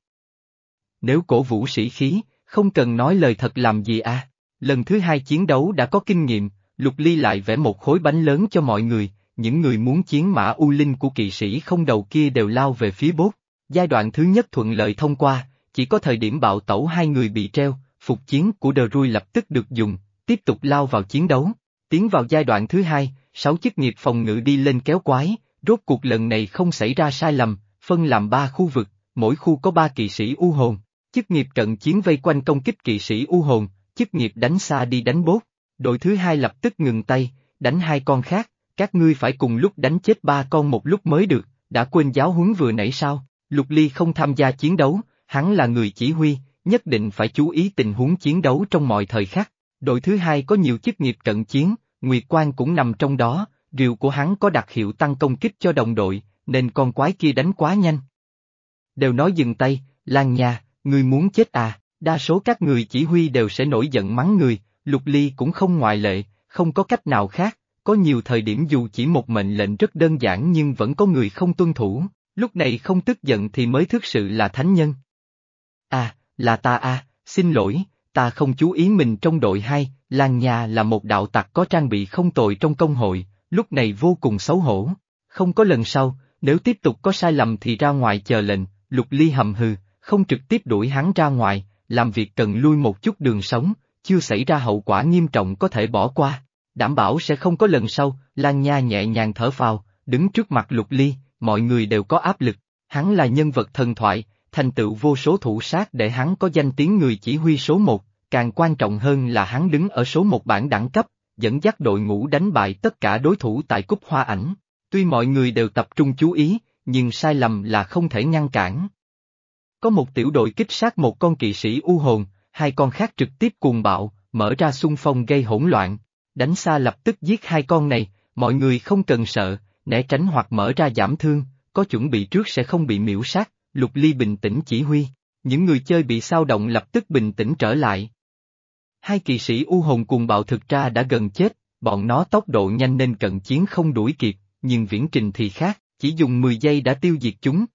Nếu cổ vũ sĩ khí, không cần nói lời thật làm gì à, lần thứ hai chiến đấu đã có kinh nghiệm, Lục Ly lại vẽ một khối bánh lớn cho mọi người, những người muốn chiến mã U Linh của kỵ sĩ không đầu kia đều lao về phía bốt. Giai đoạn thứ nhất thuận lợi thông qua, chỉ có thời điểm bạo tẩu hai người bị treo, phục chiến của The Rui lập tức được dùng, tiếp tục lao vào chiến đấu. Tiến vào giai đoạn thứ hai, sáu chức nghiệp phòng ngự đi lên kéo quái, rốt cuộc lần này không xảy ra sai lầm, phân làm ba khu vực, mỗi khu có ba kỵ sĩ u hồn. Chức nghiệp cận chiến vây quanh công kích kỵ sĩ u hồn, chức nghiệp đánh xa đi đánh bốt. Đội thứ hai lập tức ngừng tay, đánh hai con khác, các ngươi phải cùng lúc đánh chết ba con một lúc mới được, đã quên giáo huấn vừa nãy sao? Lục Ly không tham gia chiến đấu, hắn là người chỉ huy, nhất định phải chú ý tình huống chiến đấu trong mọi thời khắc. Đội thứ hai có nhiều chức nghiệp cận chiến, Nguyệt Quang cũng nằm trong đó, rìu của hắn có đặc hiệu tăng công kích cho đồng đội, nên con quái kia đánh quá nhanh. Đều nói dừng tay, Lan Nha, người muốn chết à, đa số các người chỉ huy đều sẽ nổi giận mắng người, Lục Ly cũng không ngoại lệ, không có cách nào khác, có nhiều thời điểm dù chỉ một mệnh lệnh rất đơn giản nhưng vẫn có người không tuân thủ, lúc này không tức giận thì mới thực sự là thánh nhân. À, là ta à, xin lỗi, ta không chú ý mình trong đội hai, Lan Nha là một đạo tặc có trang bị không tồi trong công hội, lúc này vô cùng xấu hổ. Không có lần sau, nếu tiếp tục có sai lầm thì ra ngoài chờ lệnh, Lục Ly hầm hừ, không trực tiếp đuổi hắn ra ngoài, làm việc cần lui một chút đường sống, chưa xảy ra hậu quả nghiêm trọng có thể bỏ qua. Đảm bảo sẽ không có lần sau, Lan Nha nhẹ nhàng thở phào, đứng trước mặt Lục Ly, mọi người đều có áp lực, hắn là nhân vật thần thoại, thành tựu vô số thủ sát để hắn có danh tiếng người chỉ huy số một, càng quan trọng hơn là hắn đứng ở số một bảng đẳng cấp, dẫn dắt đội ngũ đánh bại tất cả đối thủ tại cúp hoa ảnh. Tuy mọi người đều tập trung chú ý, nhưng sai lầm là không thể ngăn cản. Có một tiểu đội kích sát một con kỵ sĩ u hồn, hai con khác trực tiếp cuồng bạo, mở ra xung phong gây hỗn loạn. Đánh xa lập tức giết hai con này, mọi người không cần sợ, né tránh hoặc mở ra giảm thương, có chuẩn bị trước sẽ không bị miễu sát, Lục Ly bình tĩnh chỉ huy. Những người chơi bị sao động lập tức bình tĩnh trở lại. Hai kỳ sĩ u hồn cùng bạo thực ra đã gần chết, bọn nó tốc độ nhanh nên cận chiến không đuổi kịp, nhưng viễn trình thì khác, chỉ dùng 10 giây đã tiêu diệt chúng.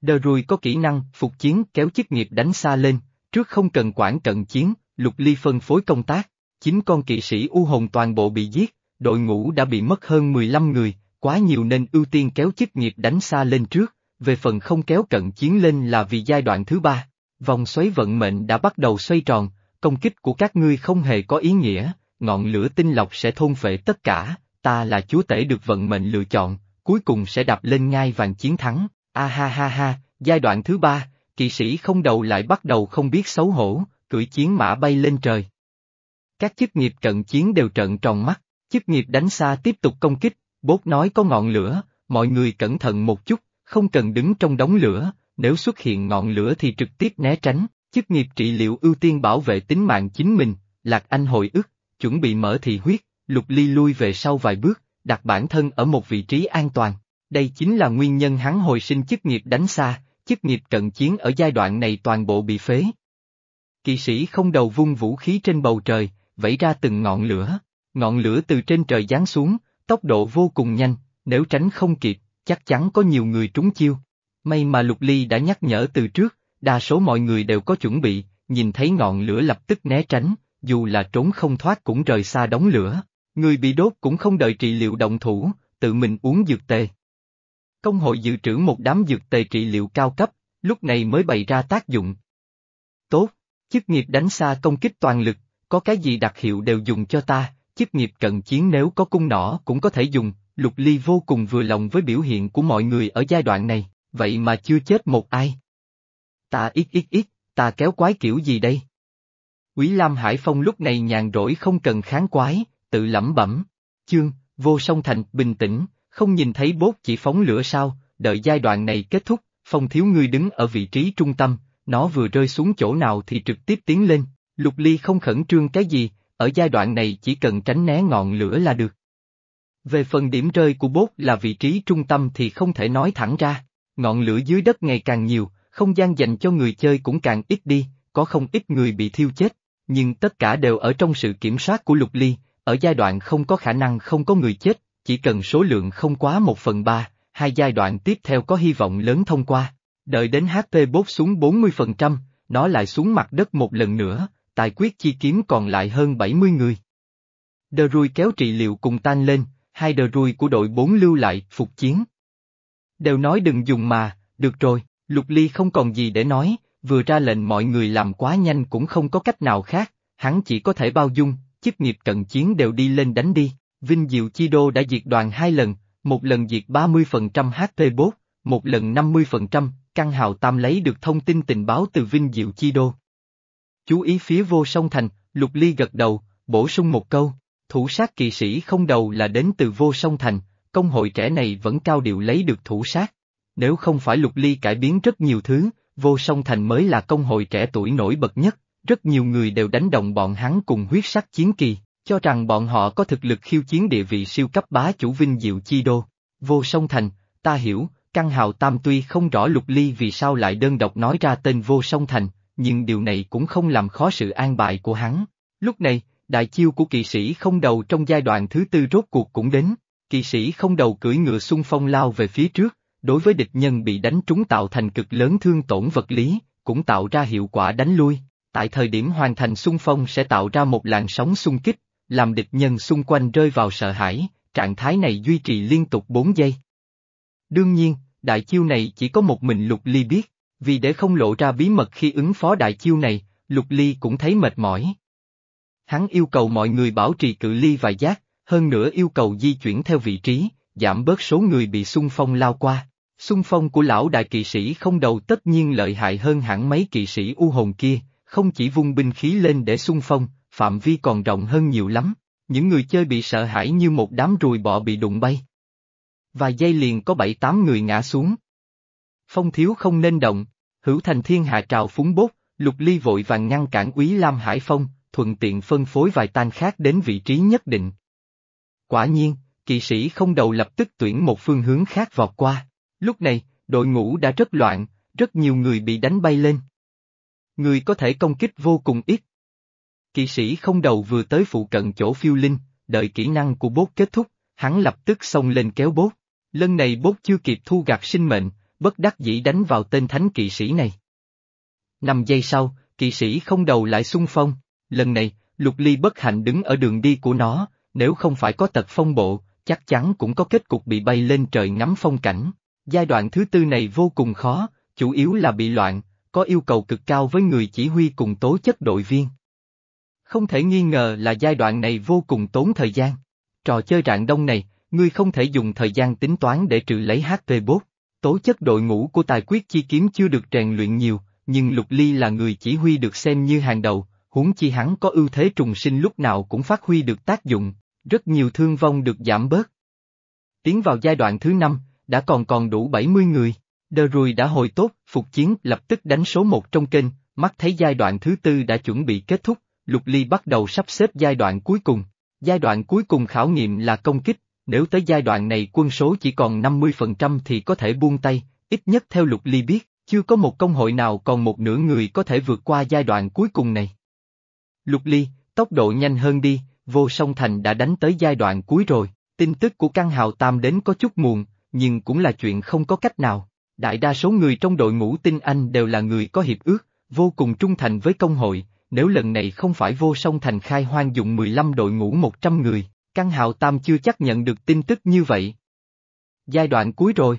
Đờ rùi có kỹ năng phục chiến kéo chức nghiệp đánh xa lên, trước không cần quản cận chiến, lục ly phân phối công tác, chín con kỵ sĩ u hồn toàn bộ bị giết, đội ngũ đã bị mất hơn 15 người, quá nhiều nên ưu tiên kéo chức nghiệp đánh xa lên trước, về phần không kéo cận chiến lên là vì giai đoạn thứ ba. Vòng xoáy vận mệnh đã bắt đầu xoay tròn, công kích của các ngươi không hề có ý nghĩa, ngọn lửa tinh lọc sẽ thôn phệ tất cả, ta là chúa tể được vận mệnh lựa chọn, cuối cùng sẽ đạp lên ngai vàng chiến thắng, a ha ha ha, giai đoạn thứ ba, kỵ sĩ không đầu lại bắt đầu không biết xấu hổ, cưỡi chiến mã bay lên trời. Các chức nghiệp trận chiến đều trận tròn mắt, chức nghiệp đánh xa tiếp tục công kích, bốt nói có ngọn lửa, mọi người cẩn thận một chút, không cần đứng trong đống lửa, nếu xuất hiện ngọn lửa thì trực tiếp né tránh, chức nghiệp trị liệu ưu tiên bảo vệ tính mạng chính mình, Lạc Anh hồi ức, chuẩn bị mở thị huyết, Lục Ly lui về sau vài bước, đặt bản thân ở một vị trí an toàn. Đây chính là nguyên nhân hắn hồi sinh chức nghiệp đánh xa, chức nghiệp cận chiến ở giai đoạn này toàn bộ bị phế. Kỵ sĩ không đầu vung vũ khí trên bầu trời, vẫy ra từng ngọn lửa, ngọn lửa từ trên trời giáng xuống, tốc độ vô cùng nhanh, nếu tránh không kịp, chắc chắn có nhiều người trúng chiêu. May mà Lục Ly đã nhắc nhở từ trước, đa số mọi người đều có chuẩn bị, nhìn thấy ngọn lửa lập tức né tránh, dù là trốn không thoát cũng rời xa đóng lửa. Người bị đốt cũng không đợi trị liệu động thủ, tự mình uống dược tề. Công hội dự trữ một đám dược tề trị liệu cao cấp, lúc này mới bày ra tác dụng. Tốt, chức nghiệp đánh xa công kích toàn lực, có cái gì đặc hiệu đều dùng cho ta, chức nghiệp cận chiến nếu có cung nỏ cũng có thể dùng, Lục Ly vô cùng vừa lòng với biểu hiện của mọi người ở giai đoạn này, vậy mà chưa chết một ai. Ta ít ít ít, ta kéo quái kiểu gì đây? Quý Lam Hải Phong lúc này nhàn rỗi không cần kháng quái, tự lẩm bẩm. Chương, vô song thành, bình tĩnh, không nhìn thấy bốt chỉ phóng lửa sao, đợi giai đoạn này kết thúc, phong thiếu ngươi đứng ở vị trí trung tâm, nó vừa rơi xuống chỗ nào thì trực tiếp tiến lên, lục ly không khẩn trương cái gì, ở giai đoạn này chỉ cần tránh né ngọn lửa là được. Về phần điểm rơi của bốt là vị trí trung tâm thì không thể nói thẳng ra, ngọn lửa dưới đất ngày càng nhiều, không gian dành cho người chơi cũng càng ít đi, có không ít người bị thiêu chết, nhưng tất cả đều ở trong sự kiểm soát của lục ly, ở giai đoạn không có khả năng không có người chết, chỉ cần số lượng không quá một phần ba, hai giai đoạn tiếp theo có hy vọng lớn thông qua. Đợi đến HP bốt xuống 40%, nó lại xuống mặt đất một lần nữa, tài quyết chi kiếm còn lại hơn 70 người. Đờ rui kéo trị liệu cùng tan lên, hai đờ ruồi của đội bốn lưu lại, phục chiến. Đều nói đừng dùng mà, được rồi, Lục Ly không còn gì để nói, vừa ra lệnh mọi người làm quá nhanh cũng không có cách nào khác, hắn chỉ có thể bao dung, chức nghiệp cận chiến đều đi lên đánh đi. Vinh Diệu Chi Đô đã diệt đoàn hai lần, một lần diệt 30% HP bốt, một lần 50%, căn hào tam lấy được thông tin tình báo từ Vinh Diệu Chi Đô. Chú ý phía vô song thành, Lục Ly gật đầu, bổ sung một câu, thủ sát kỵ sĩ không đầu là đến từ vô song thành, công hội trẻ này vẫn cao điệu lấy được thủ sát. Nếu không phải Lục Ly cải biến rất nhiều thứ, vô song thành mới là công hội trẻ tuổi nổi bật nhất, rất nhiều người đều đánh động bọn hắn cùng huyết sắc chiến kỳ, cho rằng bọn họ có thực lực khiêu chiến địa vị siêu cấp bá chủ Vinh Diệu Chi Đô. Vô song thành, ta hiểu, căn hào tam tuy không rõ Lục Ly vì sao lại đơn độc nói ra tên vô song thành, nhưng điều này cũng không làm khó sự an bài của hắn. Lúc này, đại chiêu của kỵ sĩ không đầu trong giai đoạn thứ tư rốt cuộc cũng đến, kỵ sĩ không đầu cưỡi ngựa xung phong lao về phía trước, đối với địch nhân bị đánh trúng tạo thành cực lớn thương tổn vật lý, cũng tạo ra hiệu quả đánh lui. Tại thời điểm hoàn thành xung phong sẽ tạo ra một làn sóng xung kích, làm địch nhân xung quanh rơi vào sợ hãi, trạng thái này duy trì liên tục 4 giây. Đương nhiên, đại chiêu này chỉ có một mình Lục Ly biết, vì để không lộ ra bí mật khi ứng phó đại chiêu này, Lục Ly cũng thấy mệt mỏi. Hắn yêu cầu mọi người bảo trì cự ly và giác, hơn nữa yêu cầu di chuyển theo vị trí, giảm bớt số người bị xung phong lao qua. Xung phong của lão đại kỵ sĩ không đầu tất nhiên lợi hại hơn hẳn mấy kỵ sĩ u hồn kia, không chỉ vung binh khí lên để xung phong, phạm vi còn rộng hơn nhiều lắm. Những người chơi bị sợ hãi như một đám ruồi bọ bị đụng bay. Vài giây liền có bảy tám người ngã xuống. Phong thiếu không nên động, hữu thành thiên hạ trào phúng bốt, lục ly vội vàng ngăn cản úy Lam Hải Phong, thuận tiện phân phối vài tan khác đến vị trí nhất định. Quả nhiên, kỵ sĩ không đầu lập tức tuyển một phương hướng khác vọt qua. Lúc này, đội ngũ đã rất loạn, rất nhiều người bị đánh bay lên. Người có thể công kích vô cùng ít. Kỵ sĩ không đầu vừa tới phụ cận chỗ phiêu linh, đợi kỹ năng của bốt kết thúc, hắn lập tức xông lên kéo bốt. Lần này bốt chưa kịp thu gạt sinh mệnh, bất đắc dĩ đánh vào tên thánh kỵ sĩ này. Năm giây sau, kỵ sĩ không đầu lại xung phong, lần này, lục ly bất hạnh đứng ở đường đi của nó, nếu không phải có tật phong bộ, chắc chắn cũng có kết cục bị bay lên trời ngắm phong cảnh. Giai đoạn thứ tư này vô cùng khó, chủ yếu là bị loạn, có yêu cầu cực cao với người chỉ huy cùng tố chất đội viên. Không thể nghi ngờ là giai đoạn này vô cùng tốn thời gian. Trò chơi rạng đông này, ngươi không thể dùng thời gian tính toán để trừ lấy HP bốt. Tố chất đội ngũ của tài quyết chi kiếm chưa được rèn luyện nhiều, nhưng Lục Ly là người chỉ huy được xem như hàng đầu, huống chi hắn có ưu thế trùng sinh lúc nào cũng phát huy được tác dụng, rất nhiều thương vong được giảm bớt. Tiến vào giai đoạn thứ năm, đã còn còn đủ 70 người. Đờ rùi đã hồi tốt, phục chiến lập tức đánh số một trong kênh, mắt thấy giai đoạn thứ tư đã chuẩn bị kết thúc, Lục Ly bắt đầu sắp xếp giai đoạn cuối cùng. Giai đoạn cuối cùng khảo nghiệm là công kích, nếu tới giai đoạn này quân số chỉ còn 50% thì có thể buông tay, ít nhất theo Lục Ly biết, chưa có một công hội nào còn một nửa người có thể vượt qua giai đoạn cuối cùng này. Lục Ly, tốc độ nhanh hơn đi, vô song thành đã đánh tới giai đoạn cuối rồi, tin tức của căn hào tam đến có chút muộn, nhưng cũng là chuyện không có cách nào. Đại đa số người trong đội ngũ tinh anh đều là người có hiệp ước, vô cùng trung thành với công hội, nếu lần này không phải vô song thành khai hoang dụng 15 đội ngũ 100 người, căn hào tam chưa chắc nhận được tin tức như vậy. Giai đoạn cuối rồi.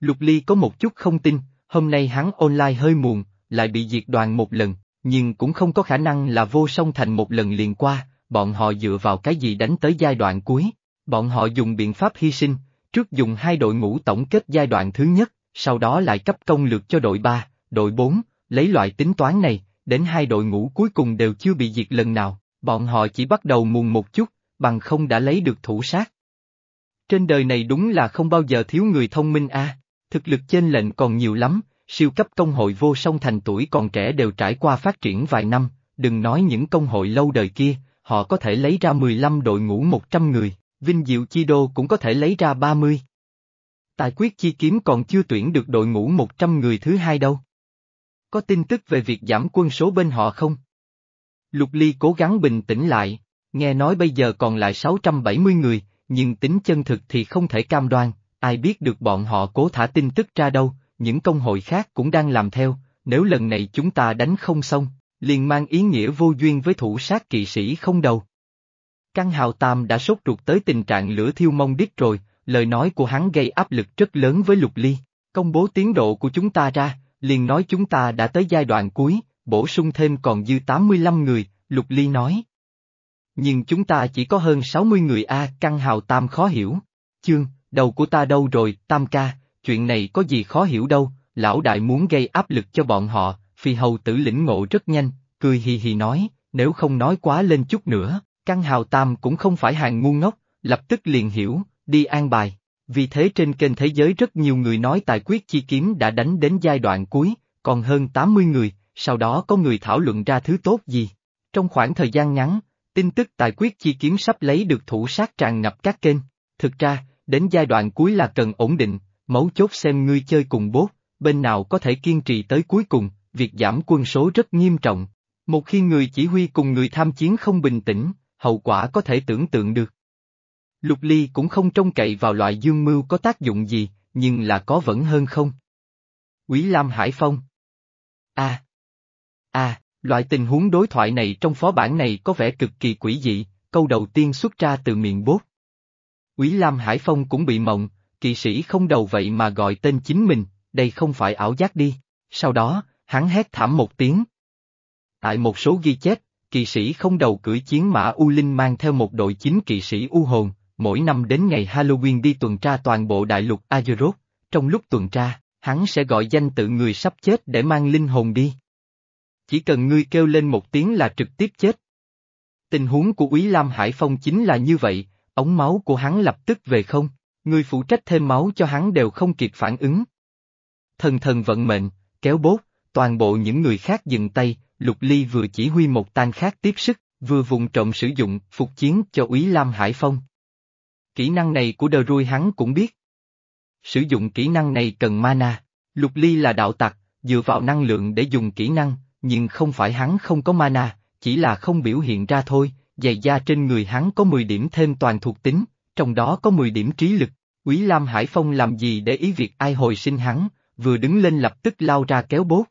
Lục Ly có một chút không tin, hôm nay hắn online hơi muộn, lại bị diệt đoàn một lần, nhưng cũng không có khả năng là vô song thành một lần liền qua, bọn họ dựa vào cái gì đánh tới giai đoạn cuối. Bọn họ dùng biện pháp hy sinh, trước dùng hai đội ngũ tổng kết giai đoạn thứ nhất, sau đó lại cấp công lược cho đội 3, đội 4, lấy loại tính toán này, đến hai đội ngũ cuối cùng đều chưa bị diệt lần nào, bọn họ chỉ bắt đầu mùng một chút, bằng không đã lấy được thủ sát. Trên đời này đúng là không bao giờ thiếu người thông minh a. thực lực trên lệnh còn nhiều lắm, siêu cấp công hội vô song thành tuổi còn trẻ đều trải qua phát triển vài năm, đừng nói những công hội lâu đời kia, họ có thể lấy ra 15 đội ngũ 100 người, Vinh Diệu Chi Đô cũng có thể lấy ra 30. Tài quyết chi kiếm còn chưa tuyển được đội ngũ 100 người thứ hai đâu. Có tin tức về việc giảm quân số bên họ không? Lục Ly cố gắng bình tĩnh lại, nghe nói bây giờ còn lại 670 người, nhưng tính chân thực thì không thể cam đoan, ai biết được bọn họ cố thả tin tức ra đâu, những công hội khác cũng đang làm theo, nếu lần này chúng ta đánh không xong, liền mang ý nghĩa vô duyên với thủ sát kỵ sĩ không đầu. Căn hào tam đã sốt ruột tới tình trạng lửa thiêu mông đít rồi, lời nói của hắn gây áp lực rất lớn với lục ly, công bố tiến độ của chúng ta ra, liền nói chúng ta đã tới giai đoạn cuối, bổ sung thêm còn dư 85 người, lục ly nói. Nhưng chúng ta chỉ có hơn 60 người A, căn hào tam khó hiểu. Chương, đầu của ta đâu rồi, tam ca, chuyện này có gì khó hiểu đâu, lão đại muốn gây áp lực cho bọn họ, phi hầu tử lĩnh ngộ rất nhanh, cười hì hì nói, nếu không nói quá lên chút nữa, căn hào tam cũng không phải hàng ngu ngốc, lập tức liền hiểu, đi an bài. Vì thế trên kênh thế giới rất nhiều người nói tài quyết chi kiếm đã đánh đến giai đoạn cuối, còn hơn 80 người, sau đó có người thảo luận ra thứ tốt gì. Trong khoảng thời gian ngắn, tin tức tài quyết chi kiếm sắp lấy được thủ sát tràn ngập các kênh. Thực ra, đến giai đoạn cuối là cần ổn định, mấu chốt xem ngươi chơi cùng bốt, bên nào có thể kiên trì tới cuối cùng, việc giảm quân số rất nghiêm trọng. Một khi người chỉ huy cùng người tham chiến không bình tĩnh, hậu quả có thể tưởng tượng được. Lục Ly cũng không trông cậy vào loại dương mưu có tác dụng gì, nhưng là có vẫn hơn không. Quý Lam Hải Phong A. À. A, à, loại tình huống đối thoại này trong phó bản này có vẻ cực kỳ quỷ dị, câu đầu tiên xuất ra từ miệng bốt. Quý Lam Hải Phong cũng bị mộng, kỵ sĩ không đầu vậy mà gọi tên chính mình, đây không phải ảo giác đi. Sau đó, hắn hét thảm một tiếng. Tại một số ghi chép, kỵ sĩ không đầu cưỡi chiến mã U Linh mang theo một đội chính kỵ sĩ U Hồn, mỗi năm đến ngày Halloween đi tuần tra toàn bộ đại lục Azeroth, trong lúc tuần tra, hắn sẽ gọi danh tự người sắp chết để mang linh hồn đi. Chỉ cần ngươi kêu lên một tiếng là trực tiếp chết. Tình huống của Úy Lam Hải Phong chính là như vậy, ống máu của hắn lập tức về không, người phụ trách thêm máu cho hắn đều không kịp phản ứng. Thần thần vận mệnh, kéo bốt, toàn bộ những người khác dừng tay, Lục Ly vừa chỉ huy một tan khác tiếp sức, vừa vùng trộm sử dụng phục chiến cho Úy Lam Hải Phong. Kỹ năng này của Đờ Rui hắn cũng biết. Sử dụng kỹ năng này cần mana, Lục Ly là đạo tặc, dựa vào năng lượng để dùng kỹ năng, nhưng không phải hắn không có mana, chỉ là không biểu hiện ra thôi, dày da trên người hắn có 10 điểm thêm toàn thuộc tính, trong đó có 10 điểm trí lực. Quý Lam Hải Phong làm gì để ý việc ai hồi sinh hắn, vừa đứng lên lập tức lao ra kéo bốt.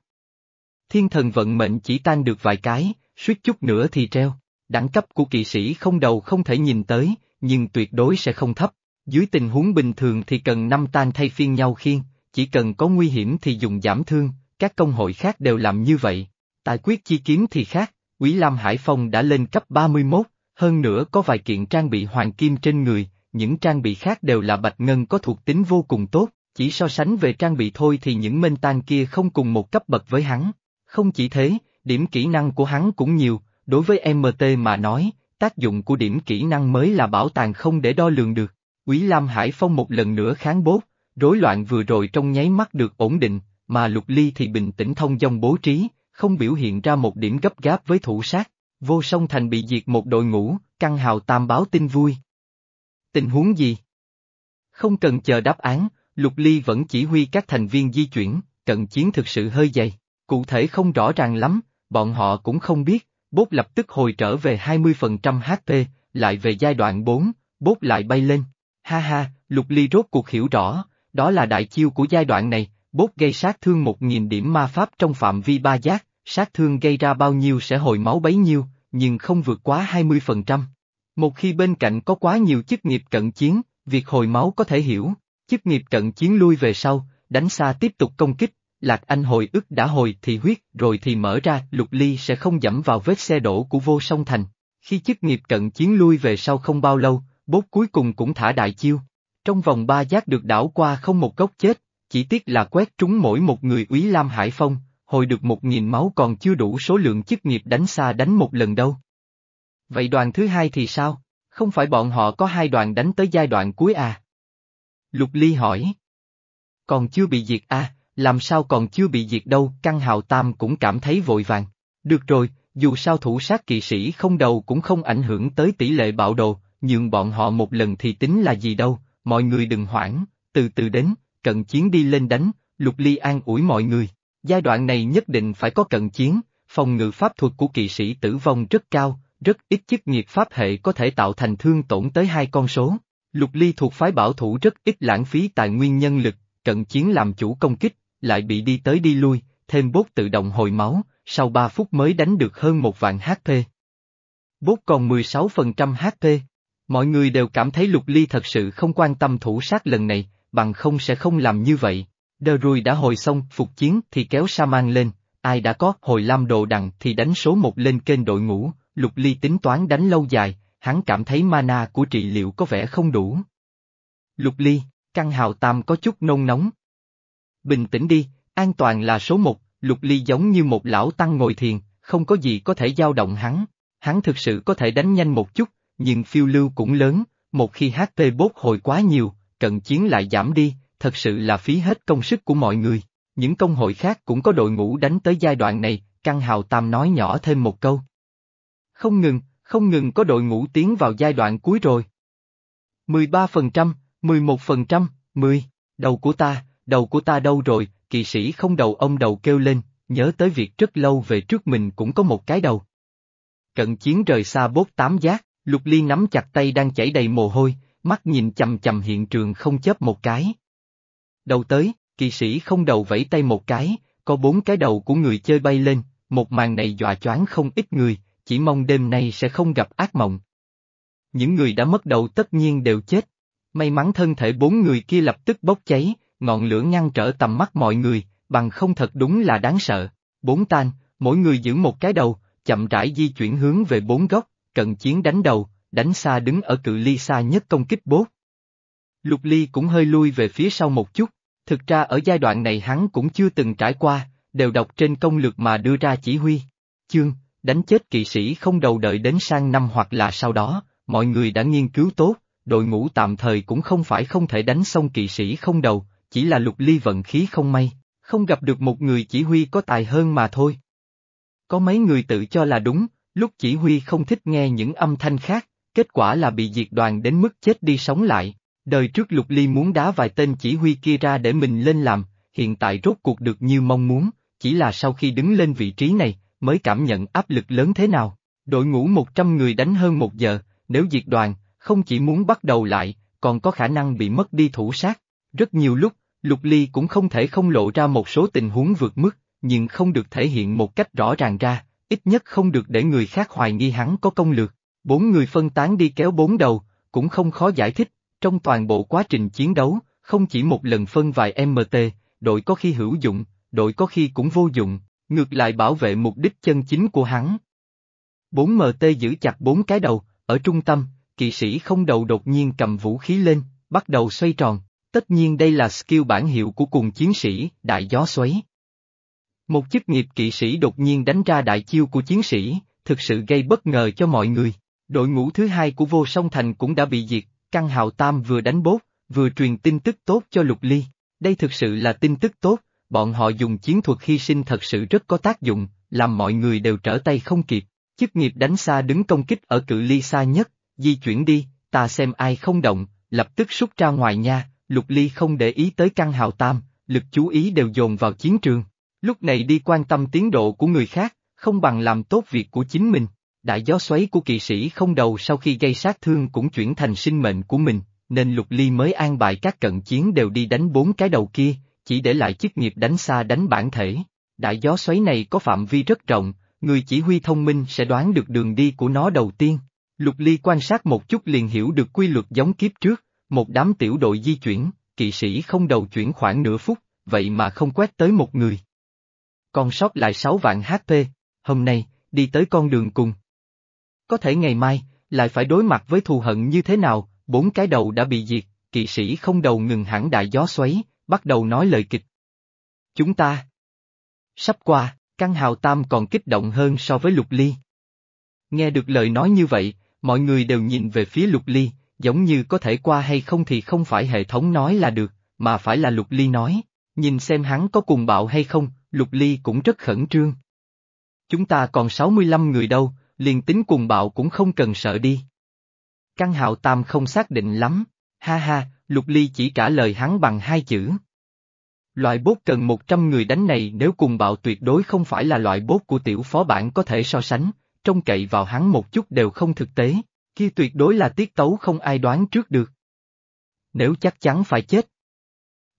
Thiên thần vận mệnh chỉ tan được vài cái, suýt chút nữa thì treo. Đẳng cấp của kỵ sĩ không đầu không thể nhìn tới, nhưng tuyệt đối sẽ không thấp. Dưới tình huống bình thường thì cần năm tan thay phiên nhau khiên, chỉ cần có nguy hiểm thì dùng giảm thương, các công hội khác đều làm như vậy. Tài quyết chi kiếm thì khác, Quý Lam Hải Phong đã lên cấp 31, hơn nữa có vài kiện trang bị hoàng kim trên người, những trang bị khác đều là bạch ngân có thuộc tính vô cùng tốt, chỉ so sánh về trang bị thôi thì những minh tan kia không cùng một cấp bậc với hắn. Không chỉ thế, điểm kỹ năng của hắn cũng nhiều, đối với MT mà nói, tác dụng của điểm kỹ năng mới là bảo tàng không để đo lường được. Quý Lam Hải Phong một lần nữa kháng bốt, rối loạn vừa rồi trong nháy mắt được ổn định, mà Lục Ly thì bình tĩnh thông dong bố trí, không biểu hiện ra một điểm gấp gáp với thủ sát. Vô song thành bị diệt một đội ngũ, căng hào tam báo tin vui. Tình huống gì? Không cần chờ đáp án, Lục Ly vẫn chỉ huy các thành viên di chuyển, cận chiến thực sự hơi dày. Cụ thể không rõ ràng lắm, bọn họ cũng không biết, bốt lập tức hồi trở về 20% HP, lại về giai đoạn 4, bốt lại bay lên. Ha ha, Lục Ly rốt cuộc hiểu rõ, đó là đại chiêu của giai đoạn này, bốt gây sát thương 1.000 điểm ma pháp trong phạm vi ba giác, sát thương gây ra bao nhiêu sẽ hồi máu bấy nhiêu, nhưng không vượt quá 20%. Một khi bên cạnh có quá nhiều chức nghiệp cận chiến, việc hồi máu có thể hiểu, chức nghiệp cận chiến lui về sau, đánh xa tiếp tục công kích, Lạc Anh hồi ức đã hồi thì huyết rồi thì mở ra, Lục Ly sẽ không dẫm vào vết xe đổ của vô song thành. Khi chức nghiệp cận chiến lui về sau không bao lâu, bốt cuối cùng cũng thả đại chiêu. Trong vòng ba giác được đảo qua không một gốc chết, chỉ tiếc là quét trúng mỗi một người úy Lam Hải Phong, hồi được một nghìn máu còn chưa đủ số lượng chức nghiệp đánh xa đánh một lần đâu. Vậy đoàn thứ hai thì sao? Không phải bọn họ có hai đoàn đánh tới giai đoạn cuối à? Lục Ly hỏi. Còn chưa bị diệt à, làm sao còn chưa bị diệt đâu, căn hào tam cũng cảm thấy vội vàng. Được rồi, dù sao thủ sát kỵ sĩ không đầu cũng không ảnh hưởng tới tỷ lệ bạo đồ, nhưng bọn họ một lần thì tính là gì đâu, mọi người đừng hoảng, từ từ đến, cận chiến đi lên đánh, lục ly an ủi mọi người. Giai đoạn này nhất định phải có cận chiến, phòng ngự pháp thuật của kỵ sĩ tử vong rất cao, rất ít chức nghiệp pháp hệ có thể tạo thành thương tổn tới hai con số. Lục ly thuộc phái bảo thủ rất ít lãng phí tài nguyên nhân lực, cận chiến làm chủ công kích, lại bị đi tới đi lui, thêm bốt tự động hồi máu, sau 3 phút mới đánh được hơn một vạn HP. Bốt còn 16% HP. Mọi người đều cảm thấy Lục Ly thật sự không quan tâm thủ sát lần này, bằng không sẽ không làm như vậy. Đờ rùi đã hồi xong, phục chiến thì kéo sa mang lên, ai đã có hồi lam đồ đằng thì đánh số một lên kênh đội ngũ, Lục Ly tính toán đánh lâu dài, hắn cảm thấy mana của trị liệu có vẻ không đủ. Lục Ly, căn hào tam có chút nôn nóng, Bình tĩnh đi, an toàn là số một, Lục Ly giống như một lão tăng ngồi thiền, không có gì có thể dao động hắn. Hắn thực sự có thể đánh nhanh một chút, nhưng phiêu lưu cũng lớn, một khi HP bốt hồi quá nhiều, cận chiến lại giảm đi, thật sự là phí hết công sức của mọi người. Những công hội khác cũng có đội ngũ đánh tới giai đoạn này, căn Hào Tam nói nhỏ thêm một câu. Không ngừng, không ngừng có đội ngũ tiến vào giai đoạn cuối rồi. 13%, 11%, 10, đầu của ta, đầu của ta đâu rồi, kỵ sĩ không đầu ông đầu kêu lên, nhớ tới việc rất lâu về trước mình cũng có một cái đầu. Cận chiến rời xa bốt tám giác, Lục Ly nắm chặt tay đang chảy đầy mồ hôi, mắt nhìn chầm chầm hiện trường không chớp một cái. Đầu tới, kỵ sĩ không đầu vẫy tay một cái, có bốn cái đầu của người chơi bay lên, một màn này dọa choáng không ít người, chỉ mong đêm nay sẽ không gặp ác mộng. Những người đã mất đầu tất nhiên đều chết. May mắn thân thể bốn người kia lập tức bốc cháy, ngọn lửa ngăn trở tầm mắt mọi người, bằng không thật đúng là đáng sợ. Bốn tan, mỗi người giữ một cái đầu, chậm rãi di chuyển hướng về bốn góc, cận chiến đánh đầu, đánh xa đứng ở cự ly xa nhất công kích bốt. Lục Ly cũng hơi lui về phía sau một chút, thực ra ở giai đoạn này hắn cũng chưa từng trải qua, đều đọc trên công lược mà đưa ra chỉ huy. Chương, đánh chết kỵ sĩ không đầu đợi đến sang năm hoặc là sau đó, mọi người đã nghiên cứu tốt, đội ngũ tạm thời cũng không phải không thể đánh xong kỵ sĩ không đầu, chỉ là lục ly vận khí không may, không gặp được một người chỉ huy có tài hơn mà thôi. Có mấy người tự cho là đúng, lúc chỉ huy không thích nghe những âm thanh khác, kết quả là bị diệt đoàn đến mức chết đi sống lại. Đời trước Lục Ly muốn đá vài tên chỉ huy kia ra để mình lên làm, hiện tại rốt cuộc được như mong muốn, chỉ là sau khi đứng lên vị trí này, mới cảm nhận áp lực lớn thế nào. Đội ngũ 100 người đánh hơn một giờ, nếu diệt đoàn, không chỉ muốn bắt đầu lại, còn có khả năng bị mất đi thủ sát. Rất nhiều lúc, Lục Ly cũng không thể không lộ ra một số tình huống vượt mức, nhưng không được thể hiện một cách rõ ràng ra, ít nhất không được để người khác hoài nghi hắn có công lược. Bốn người phân tán đi kéo bốn đầu, cũng không khó giải thích, trong toàn bộ quá trình chiến đấu, không chỉ một lần phân vài MT, đội có khi hữu dụng, đội có khi cũng vô dụng, ngược lại bảo vệ mục đích chân chính của hắn. 4MT giữ chặt bốn cái đầu, ở trung tâm, kỵ sĩ không đầu đột nhiên cầm vũ khí lên, bắt đầu xoay tròn, tất nhiên đây là skill bản hiệu của cùng chiến sĩ, đại gió xoáy. Một chức nghiệp kỵ sĩ đột nhiên đánh ra đại chiêu của chiến sĩ, thực sự gây bất ngờ cho mọi người. Đội ngũ thứ hai của vô song thành cũng đã bị diệt, căn hào tam vừa đánh bốt, vừa truyền tin tức tốt cho lục ly. Đây thực sự là tin tức tốt, bọn họ dùng chiến thuật hy sinh thật sự rất có tác dụng, làm mọi người đều trở tay không kịp. Chức nghiệp đánh xa đứng công kích ở cự ly xa nhất, di chuyển đi, ta xem ai không động, lập tức rút ra ngoài nha, lục ly không để ý tới căn hào tam, lực chú ý đều dồn vào chiến trường. Lúc này đi quan tâm tiến độ của người khác, không bằng làm tốt việc của chính mình. Đại gió xoáy của kỵ sĩ không đầu sau khi gây sát thương cũng chuyển thành sinh mệnh của mình, nên lục ly mới an bài các cận chiến đều đi đánh bốn cái đầu kia, chỉ để lại chức nghiệp đánh xa đánh bản thể. Đại gió xoáy này có phạm vi rất rộng, người chỉ huy thông minh sẽ đoán được đường đi của nó đầu tiên. Lục Ly quan sát một chút liền hiểu được quy luật giống kiếp trước, một đám tiểu đội di chuyển, kỵ sĩ không đầu chuyển khoảng nửa phút, vậy mà không quét tới một người. Còn sót lại 6 vạn HP, hôm nay, đi tới con đường cùng. Có thể ngày mai, lại phải đối mặt với thù hận như thế nào, bốn cái đầu đã bị diệt, kỵ sĩ không đầu ngừng hẳn đại gió xoáy, bắt đầu nói lời kịch. Chúng ta. Sắp qua, căn hào tam còn kích động hơn so với lục ly. Nghe được lời nói như vậy, mọi người đều nhìn về phía lục ly, giống như có thể qua hay không thì không phải hệ thống nói là được, mà phải là lục ly nói, nhìn xem hắn có cùng bạo hay không, lục ly cũng rất khẩn trương. Chúng ta còn 65 người đâu, liền tính cùng bạo cũng không cần sợ đi. Căn hào tam không xác định lắm, ha ha, Lục Ly chỉ trả lời hắn bằng hai chữ. Loại bốt cần 100 người đánh này nếu cùng bạo tuyệt đối không phải là loại bốt của tiểu phó bản có thể so sánh, trông cậy vào hắn một chút đều không thực tế, kia tuyệt đối là tiết tấu không ai đoán trước được. Nếu chắc chắn phải chết.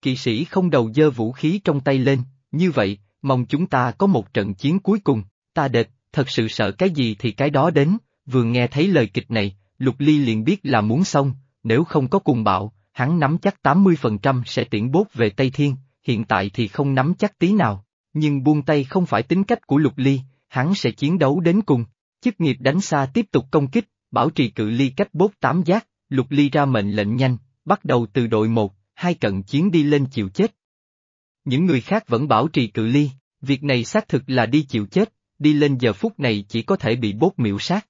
Kỵ sĩ không đầu dơ vũ khí trong tay lên, như vậy, mong chúng ta có một trận chiến cuối cùng, ta đệt, thật sự sợ cái gì thì cái đó đến, vừa nghe thấy lời kịch này, Lục Ly liền biết là muốn xong, nếu không có cùng bạo, hắn nắm chắc 80% sẽ tiễn bốt về Tây Thiên, hiện tại thì không nắm chắc tí nào, nhưng buông tay không phải tính cách của Lục Ly, hắn sẽ chiến đấu đến cùng. Chức nghiệp đánh xa tiếp tục công kích, bảo trì cự ly cách bốt tám giác, Lục Ly ra mệnh lệnh nhanh, bắt đầu từ đội 1, hai cận chiến đi lên chịu chết. những người khác vẫn bảo trì cự ly, việc này xác thực là đi chịu chết, đi lên giờ phút này chỉ có thể bị bốt miễu sát.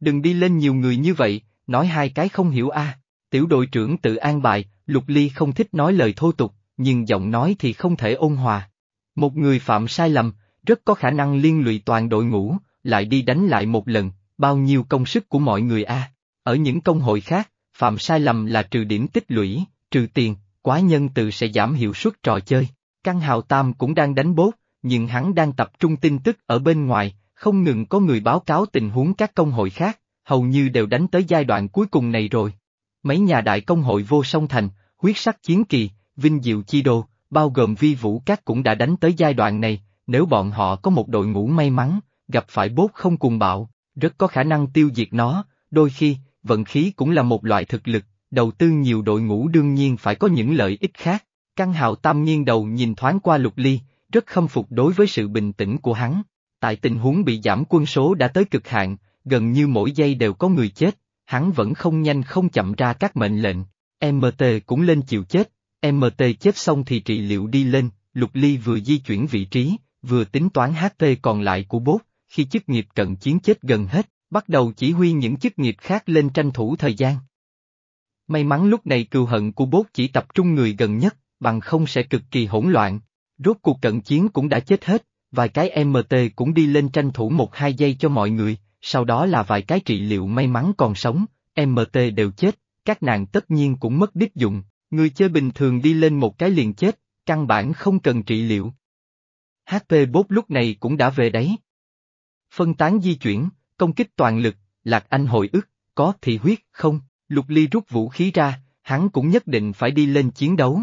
Đừng đi lên nhiều người như vậy, nói hai cái không hiểu a. Tiểu đội trưởng tự an bài, Lục Ly không thích nói lời thô tục, nhưng giọng nói thì không thể ôn hòa. Một người phạm sai lầm, rất có khả năng liên lụy toàn đội ngũ, lại đi đánh lại một lần, bao nhiêu công sức của mọi người a. Ở những công hội khác, phạm sai lầm là trừ điểm tích lũy, trừ tiền, quá nhân từ sẽ giảm hiệu suất trò chơi. Căn hào tam cũng đang đánh bốt, nhưng hắn đang tập trung tin tức ở bên ngoài, không ngừng có người báo cáo tình huống các công hội khác, hầu như đều đánh tới giai đoạn cuối cùng này rồi. Mấy nhà đại công hội vô song thành, huyết sắc chiến kỳ, vinh diệu chi đô, bao gồm vi vũ các cũng đã đánh tới giai đoạn này, nếu bọn họ có một đội ngũ may mắn, gặp phải bốt không cùng bạo, rất có khả năng tiêu diệt nó, đôi khi, vận khí cũng là một loại thực lực, đầu tư nhiều đội ngũ đương nhiên phải có những lợi ích khác. Căn hào tam nghiêng đầu nhìn thoáng qua lục ly, rất khâm phục đối với sự bình tĩnh của hắn. Tại tình huống bị giảm quân số đã tới cực hạn, gần như mỗi giây đều có người chết, hắn vẫn không nhanh không chậm ra các mệnh lệnh. MT cũng lên chịu chết, MT chết xong thì trị liệu đi lên, Lục Ly vừa di chuyển vị trí, vừa tính toán ht còn lại của bốt, khi chức nghiệp cận chiến chết gần hết, bắt đầu chỉ huy những chức nghiệp khác lên tranh thủ thời gian. May mắn lúc này cừu hận của bốt chỉ tập trung người gần nhất, bằng không sẽ cực kỳ hỗn loạn. Rốt cuộc cận chiến cũng đã chết hết, vài cái MT cũng đi lên tranh thủ một hai giây cho mọi người, sau đó là vài cái trị liệu may mắn còn sống, MT đều chết, các nàng tất nhiên cũng mất đích dụng, người chơi bình thường đi lên một cái liền chết, căn bản không cần trị liệu. HP bốt lúc này cũng đã về đấy. Phân tán di chuyển, công kích toàn lực, Lạc Anh hồi ức, có thì huyết, không, Lục Ly rút vũ khí ra, hắn cũng nhất định phải đi lên chiến đấu.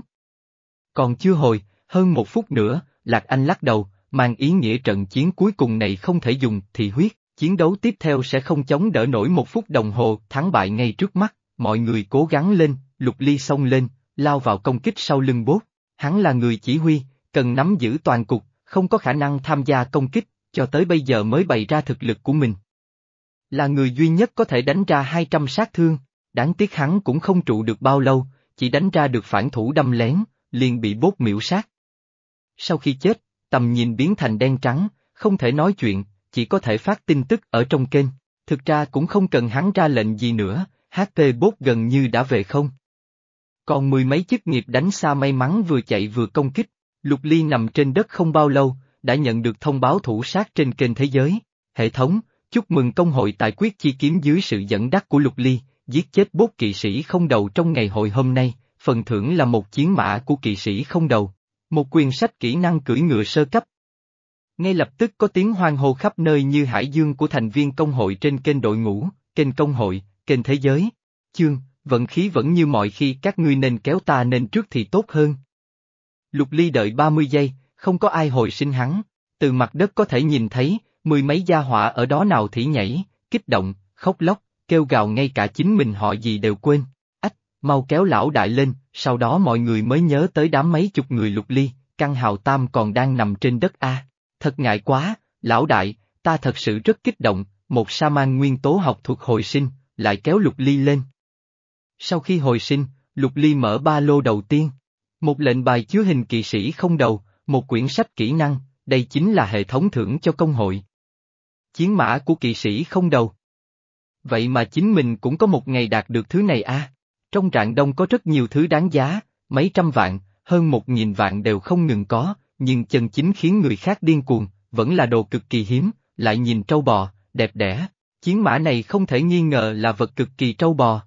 Còn chưa hồi, hơn một phút nữa, Lạc Anh lắc đầu, mang ý nghĩa trận chiến cuối cùng này không thể dùng thì huyết, chiến đấu tiếp theo sẽ không chống đỡ nổi một phút đồng hồ, thắng bại ngay trước mắt, mọi người cố gắng lên, Lục Ly xông lên, lao vào công kích sau lưng bốt, hắn là người chỉ huy, cần nắm giữ toàn cục, không có khả năng tham gia công kích, cho tới bây giờ mới bày ra thực lực của mình. Là người duy nhất có thể đánh ra 200 sát thương, đáng tiếc hắn cũng không trụ được bao lâu, chỉ đánh ra được phản thủ đâm lén, liền bị bốt miễu sát. Sau khi chết, tầm nhìn biến thành đen trắng, không thể nói chuyện, chỉ có thể phát tin tức ở trong kênh, thực ra cũng không cần hắn ra lệnh gì nữa, HP bốt gần như đã về không. Còn mười mấy chức nghiệp đánh xa may mắn vừa chạy vừa công kích, Lục Ly nằm trên đất không bao lâu, đã nhận được thông báo thủ sát trên kênh thế giới. Hệ thống, chúc mừng công hội tài quyết chi kiếm dưới sự dẫn dắt của Lục Ly, giết chết bốt kỵ sĩ không đầu trong ngày hội hôm nay, phần thưởng là một chiến mã của kỵ sĩ không đầu. Một quyền sách kỹ năng cưỡi ngựa sơ cấp. Ngay lập tức có tiếng hoang hô khắp nơi như hải dương của thành viên công hội trên kênh đội ngũ, kênh công hội, kênh thế giới. Chương, vận khí vẫn như mọi khi các ngươi nên kéo ta nên trước thì tốt hơn. Lục Ly đợi 30 giây, không có ai hồi sinh hắn, từ mặt đất có thể nhìn thấy, mười mấy gia hỏa ở đó nào thỉ nhảy, kích động, khóc lóc, kêu gào ngay cả chính mình họ gì đều quên. Ách, mau kéo lão đại lên, sau đó mọi người mới nhớ tới đám mấy chục người lục ly, căn hào tam còn đang nằm trên đất A. Thật ngại quá, lão đại, ta thật sự rất kích động, một sa man nguyên tố học thuộc hồi sinh, lại kéo lục ly lên. Sau khi hồi sinh, lục ly mở ba lô đầu tiên. Một lệnh bài chứa hình kỵ sĩ không đầu, một quyển sách kỹ năng, đây chính là hệ thống thưởng cho công hội. Chiến mã của kỵ sĩ không đầu. Vậy mà chính mình cũng có một ngày đạt được thứ này à? Trong trạng đông có rất nhiều thứ đáng giá, mấy trăm vạn, hơn một nghìn vạn đều không ngừng có, nhưng chân chính khiến người khác điên cuồng, vẫn là đồ cực kỳ hiếm, lại nhìn trâu bò, đẹp đẽ. Chiến mã này không thể nghi ngờ là vật cực kỳ trâu bò.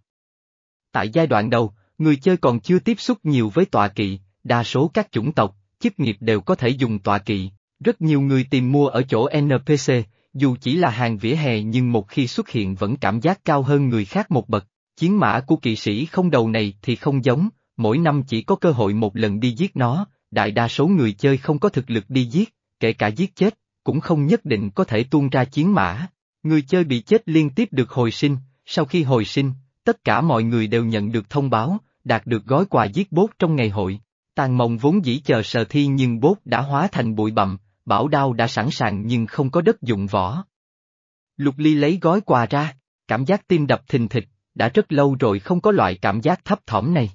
Tại giai đoạn đầu, người chơi còn chưa tiếp xúc nhiều với tọa kỵ, đa số các chủng tộc, chức nghiệp đều có thể dùng tọa kỵ. Rất nhiều người tìm mua ở chỗ NPC, dù chỉ là hàng vỉa hè nhưng một khi xuất hiện vẫn cảm giác cao hơn người khác một bậc. Chiến mã của kỵ sĩ không đầu này thì không giống, mỗi năm chỉ có cơ hội một lần đi giết nó, đại đa số người chơi không có thực lực đi giết, kể cả giết chết, cũng không nhất định có thể tuôn ra chiến mã. Người chơi bị chết liên tiếp được hồi sinh, sau khi hồi sinh, tất cả mọi người đều nhận được thông báo, đạt được gói quà giết bốt trong ngày hội. Tàn mộng vốn dĩ chờ sờ thi nhưng bốt đã hóa thành bụi bặm, bảo đao đã sẵn sàng nhưng không có đất dụng võ. Lục Ly lấy gói quà ra, cảm giác tim đập thình thịch, đã rất lâu rồi không có loại cảm giác thấp thỏm này.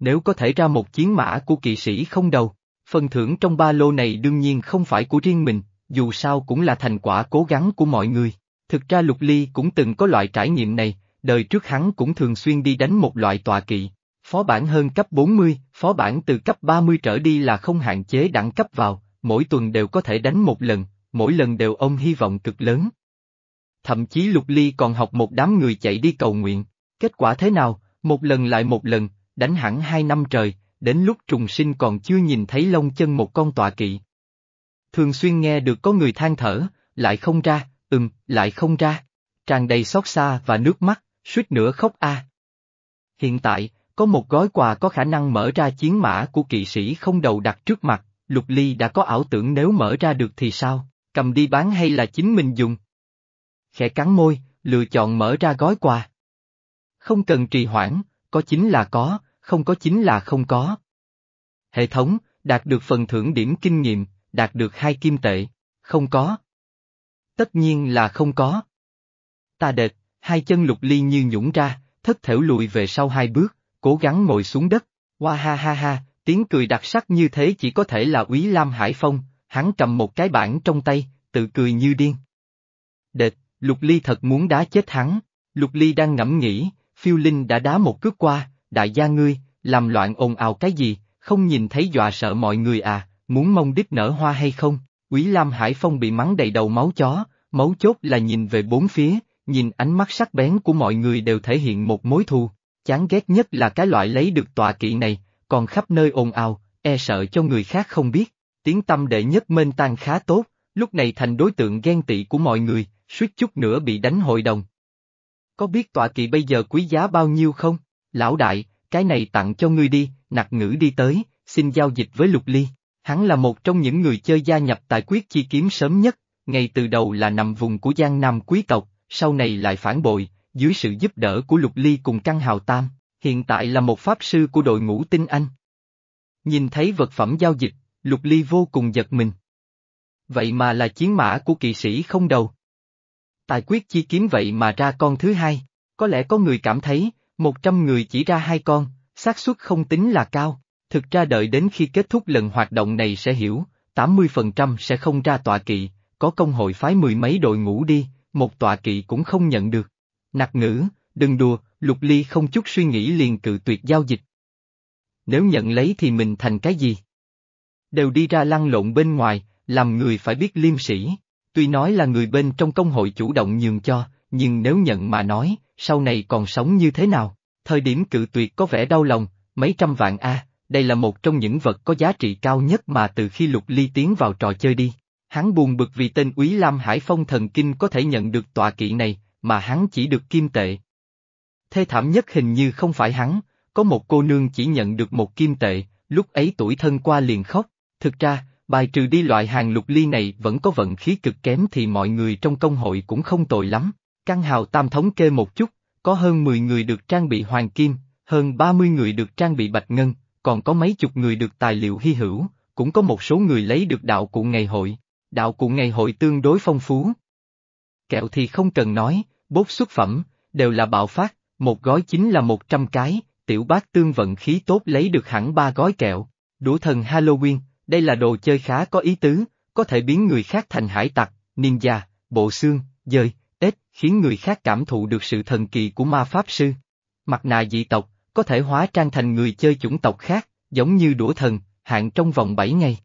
Nếu có thể ra một chiến mã của kỵ sĩ không đầu, phần thưởng trong ba lô này đương nhiên không phải của riêng mình, dù sao cũng là thành quả cố gắng của mọi người. Thực ra Lục Ly cũng từng có loại trải nghiệm này, đời trước hắn cũng thường xuyên đi đánh một loại tòa kỵ. Phó bản hơn cấp 40, phó bản từ cấp 30 trở đi là không hạn chế đẳng cấp vào, mỗi tuần đều có thể đánh một lần, mỗi lần đều ông hy vọng cực lớn. Thậm chí Lục Ly còn học một đám người chạy đi cầu nguyện, kết quả thế nào, một lần lại một lần, đánh hẳn hai năm trời, đến lúc trùng sinh còn chưa nhìn thấy lông chân một con tọa kỵ. Thường xuyên nghe được có người than thở, lại không ra, ừm, lại không ra, tràn đầy xót xa và nước mắt, suýt nữa khóc a. Hiện tại, có một gói quà có khả năng mở ra chiến mã của kỵ sĩ không đầu đặt trước mặt, Lục Ly đã có ảo tưởng nếu mở ra được thì sao, cầm đi bán hay là chính mình dùng. Khẽ cắn môi, lựa chọn mở ra gói quà. Không cần trì hoãn, có chính là có, không có chính là không có. Hệ thống, đạt được phần thưởng điểm kinh nghiệm, đạt được hai kim tệ, không có. Tất nhiên là không có. Ta đệt, hai chân lục ly như nhũng ra, thất thểu lùi về sau hai bước, cố gắng ngồi xuống đất, hoa ha ha ha, tiếng cười đặc sắc như thế chỉ có thể là úy Lam Hải Phong, hắn cầm một cái bảng trong tay, tự cười như điên. Đệt, Lục Ly thật muốn đá chết hắn, Lục Ly đang ngẫm nghĩ, phiêu linh đã đá một cước qua, đại gia ngươi, làm loạn ồn ào cái gì, không nhìn thấy dọa sợ mọi người à, muốn mong đích nở hoa hay không, Quý Lam Hải Phong bị mắng đầy đầu máu chó, máu chốt là nhìn về bốn phía, nhìn ánh mắt sắc bén của mọi người đều thể hiện một mối thù, chán ghét nhất là cái loại lấy được tọa kỵ này, còn khắp nơi ồn ào, e sợ cho người khác không biết, tiếng tâm đệ nhất mênh tan khá tốt, lúc này thành đối tượng ghen tị của mọi người, suýt chút nữa bị đánh hội đồng. Có biết tọa kỵ bây giờ quý giá bao nhiêu không? Lão đại, cái này tặng cho ngươi đi, nặc ngữ đi tới, xin giao dịch với Lục Ly. Hắn là một trong những người chơi gia nhập tại quyết chi kiếm sớm nhất, ngay từ đầu là nằm vùng của Giang Nam quý tộc, sau này lại phản bội, dưới sự giúp đỡ của Lục Ly cùng Căn Hào Tam, hiện tại là một pháp sư của đội ngũ tinh anh. Nhìn thấy vật phẩm giao dịch, Lục Ly vô cùng giật mình. Vậy mà là chiến mã của kỵ sĩ không đầu. Tài quyết chi kiếm vậy mà ra con thứ hai, có lẽ có người cảm thấy, một trăm người chỉ ra hai con, xác suất không tính là cao, thực ra đợi đến khi kết thúc lần hoạt động này sẽ hiểu, 80% sẽ không ra tọa kỵ, có công hội phái mười mấy đội ngũ đi, một tọa kỵ cũng không nhận được. Nặc ngữ, đừng đùa, Lục Ly không chút suy nghĩ liền cự tuyệt giao dịch. Nếu nhận lấy thì mình thành cái gì? Đều đi ra lăn lộn bên ngoài, làm người phải biết liêm sĩ. Tuy nói là người bên trong công hội chủ động nhường cho, nhưng nếu nhận mà nói, sau này còn sống như thế nào? Thời điểm cự tuyệt có vẻ đau lòng, mấy trăm vạn A, đây là một trong những vật có giá trị cao nhất mà từ khi Lục Ly tiến vào trò chơi đi. Hắn buồn bực vì tên Úy Lam Hải Phong thần kinh có thể nhận được tọa kỵ này, mà hắn chỉ được kim tệ. Thê thảm nhất hình như không phải hắn, có một cô nương chỉ nhận được một kim tệ, lúc ấy tuổi thân qua liền khóc. Thực ra, bài trừ đi loại hàng lục ly này vẫn có vận khí cực kém thì mọi người trong công hội cũng không tồi lắm. Căn hào tam thống kê một chút, có hơn 10 người được trang bị hoàng kim, hơn 30 người được trang bị bạch ngân, còn có mấy chục người được tài liệu hy hữu, cũng có một số người lấy được đạo cụ ngày hội. Đạo cụ ngày hội tương đối phong phú. Kẹo thì không cần nói, bốt xuất phẩm, đều là bạo phát, một gói chính là 100 cái, tiểu bác tương vận khí tốt lấy được hẳn ba gói kẹo. Đũa thần Halloween, đây là đồ chơi khá có ý tứ, có thể biến người khác thành hải tặc, ninja, bộ xương, dời, ếch, khiến người khác cảm thụ được sự thần kỳ của ma pháp sư. Mặt nạ dị tộc, có thể hóa trang thành người chơi chủng tộc khác, giống như đũa thần, hạn trong vòng 7 ngày.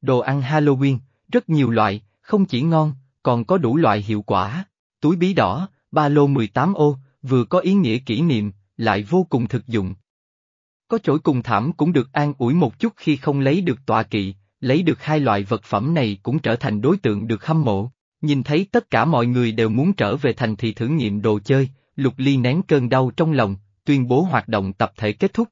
Đồ ăn Halloween, rất nhiều loại, không chỉ ngon, còn có đủ loại hiệu quả. Túi bí đỏ, ba lô 18 ô, vừa có ý nghĩa kỷ niệm, lại vô cùng thực dụng. Có chổi cùng thảm cũng được an ủi một chút khi không lấy được tọa kỵ, lấy được hai loại vật phẩm này cũng trở thành đối tượng được hâm mộ. Nhìn thấy tất cả mọi người đều muốn trở về thành thị thử nghiệm đồ chơi, Lục Ly nén cơn đau trong lòng, tuyên bố hoạt động tập thể kết thúc.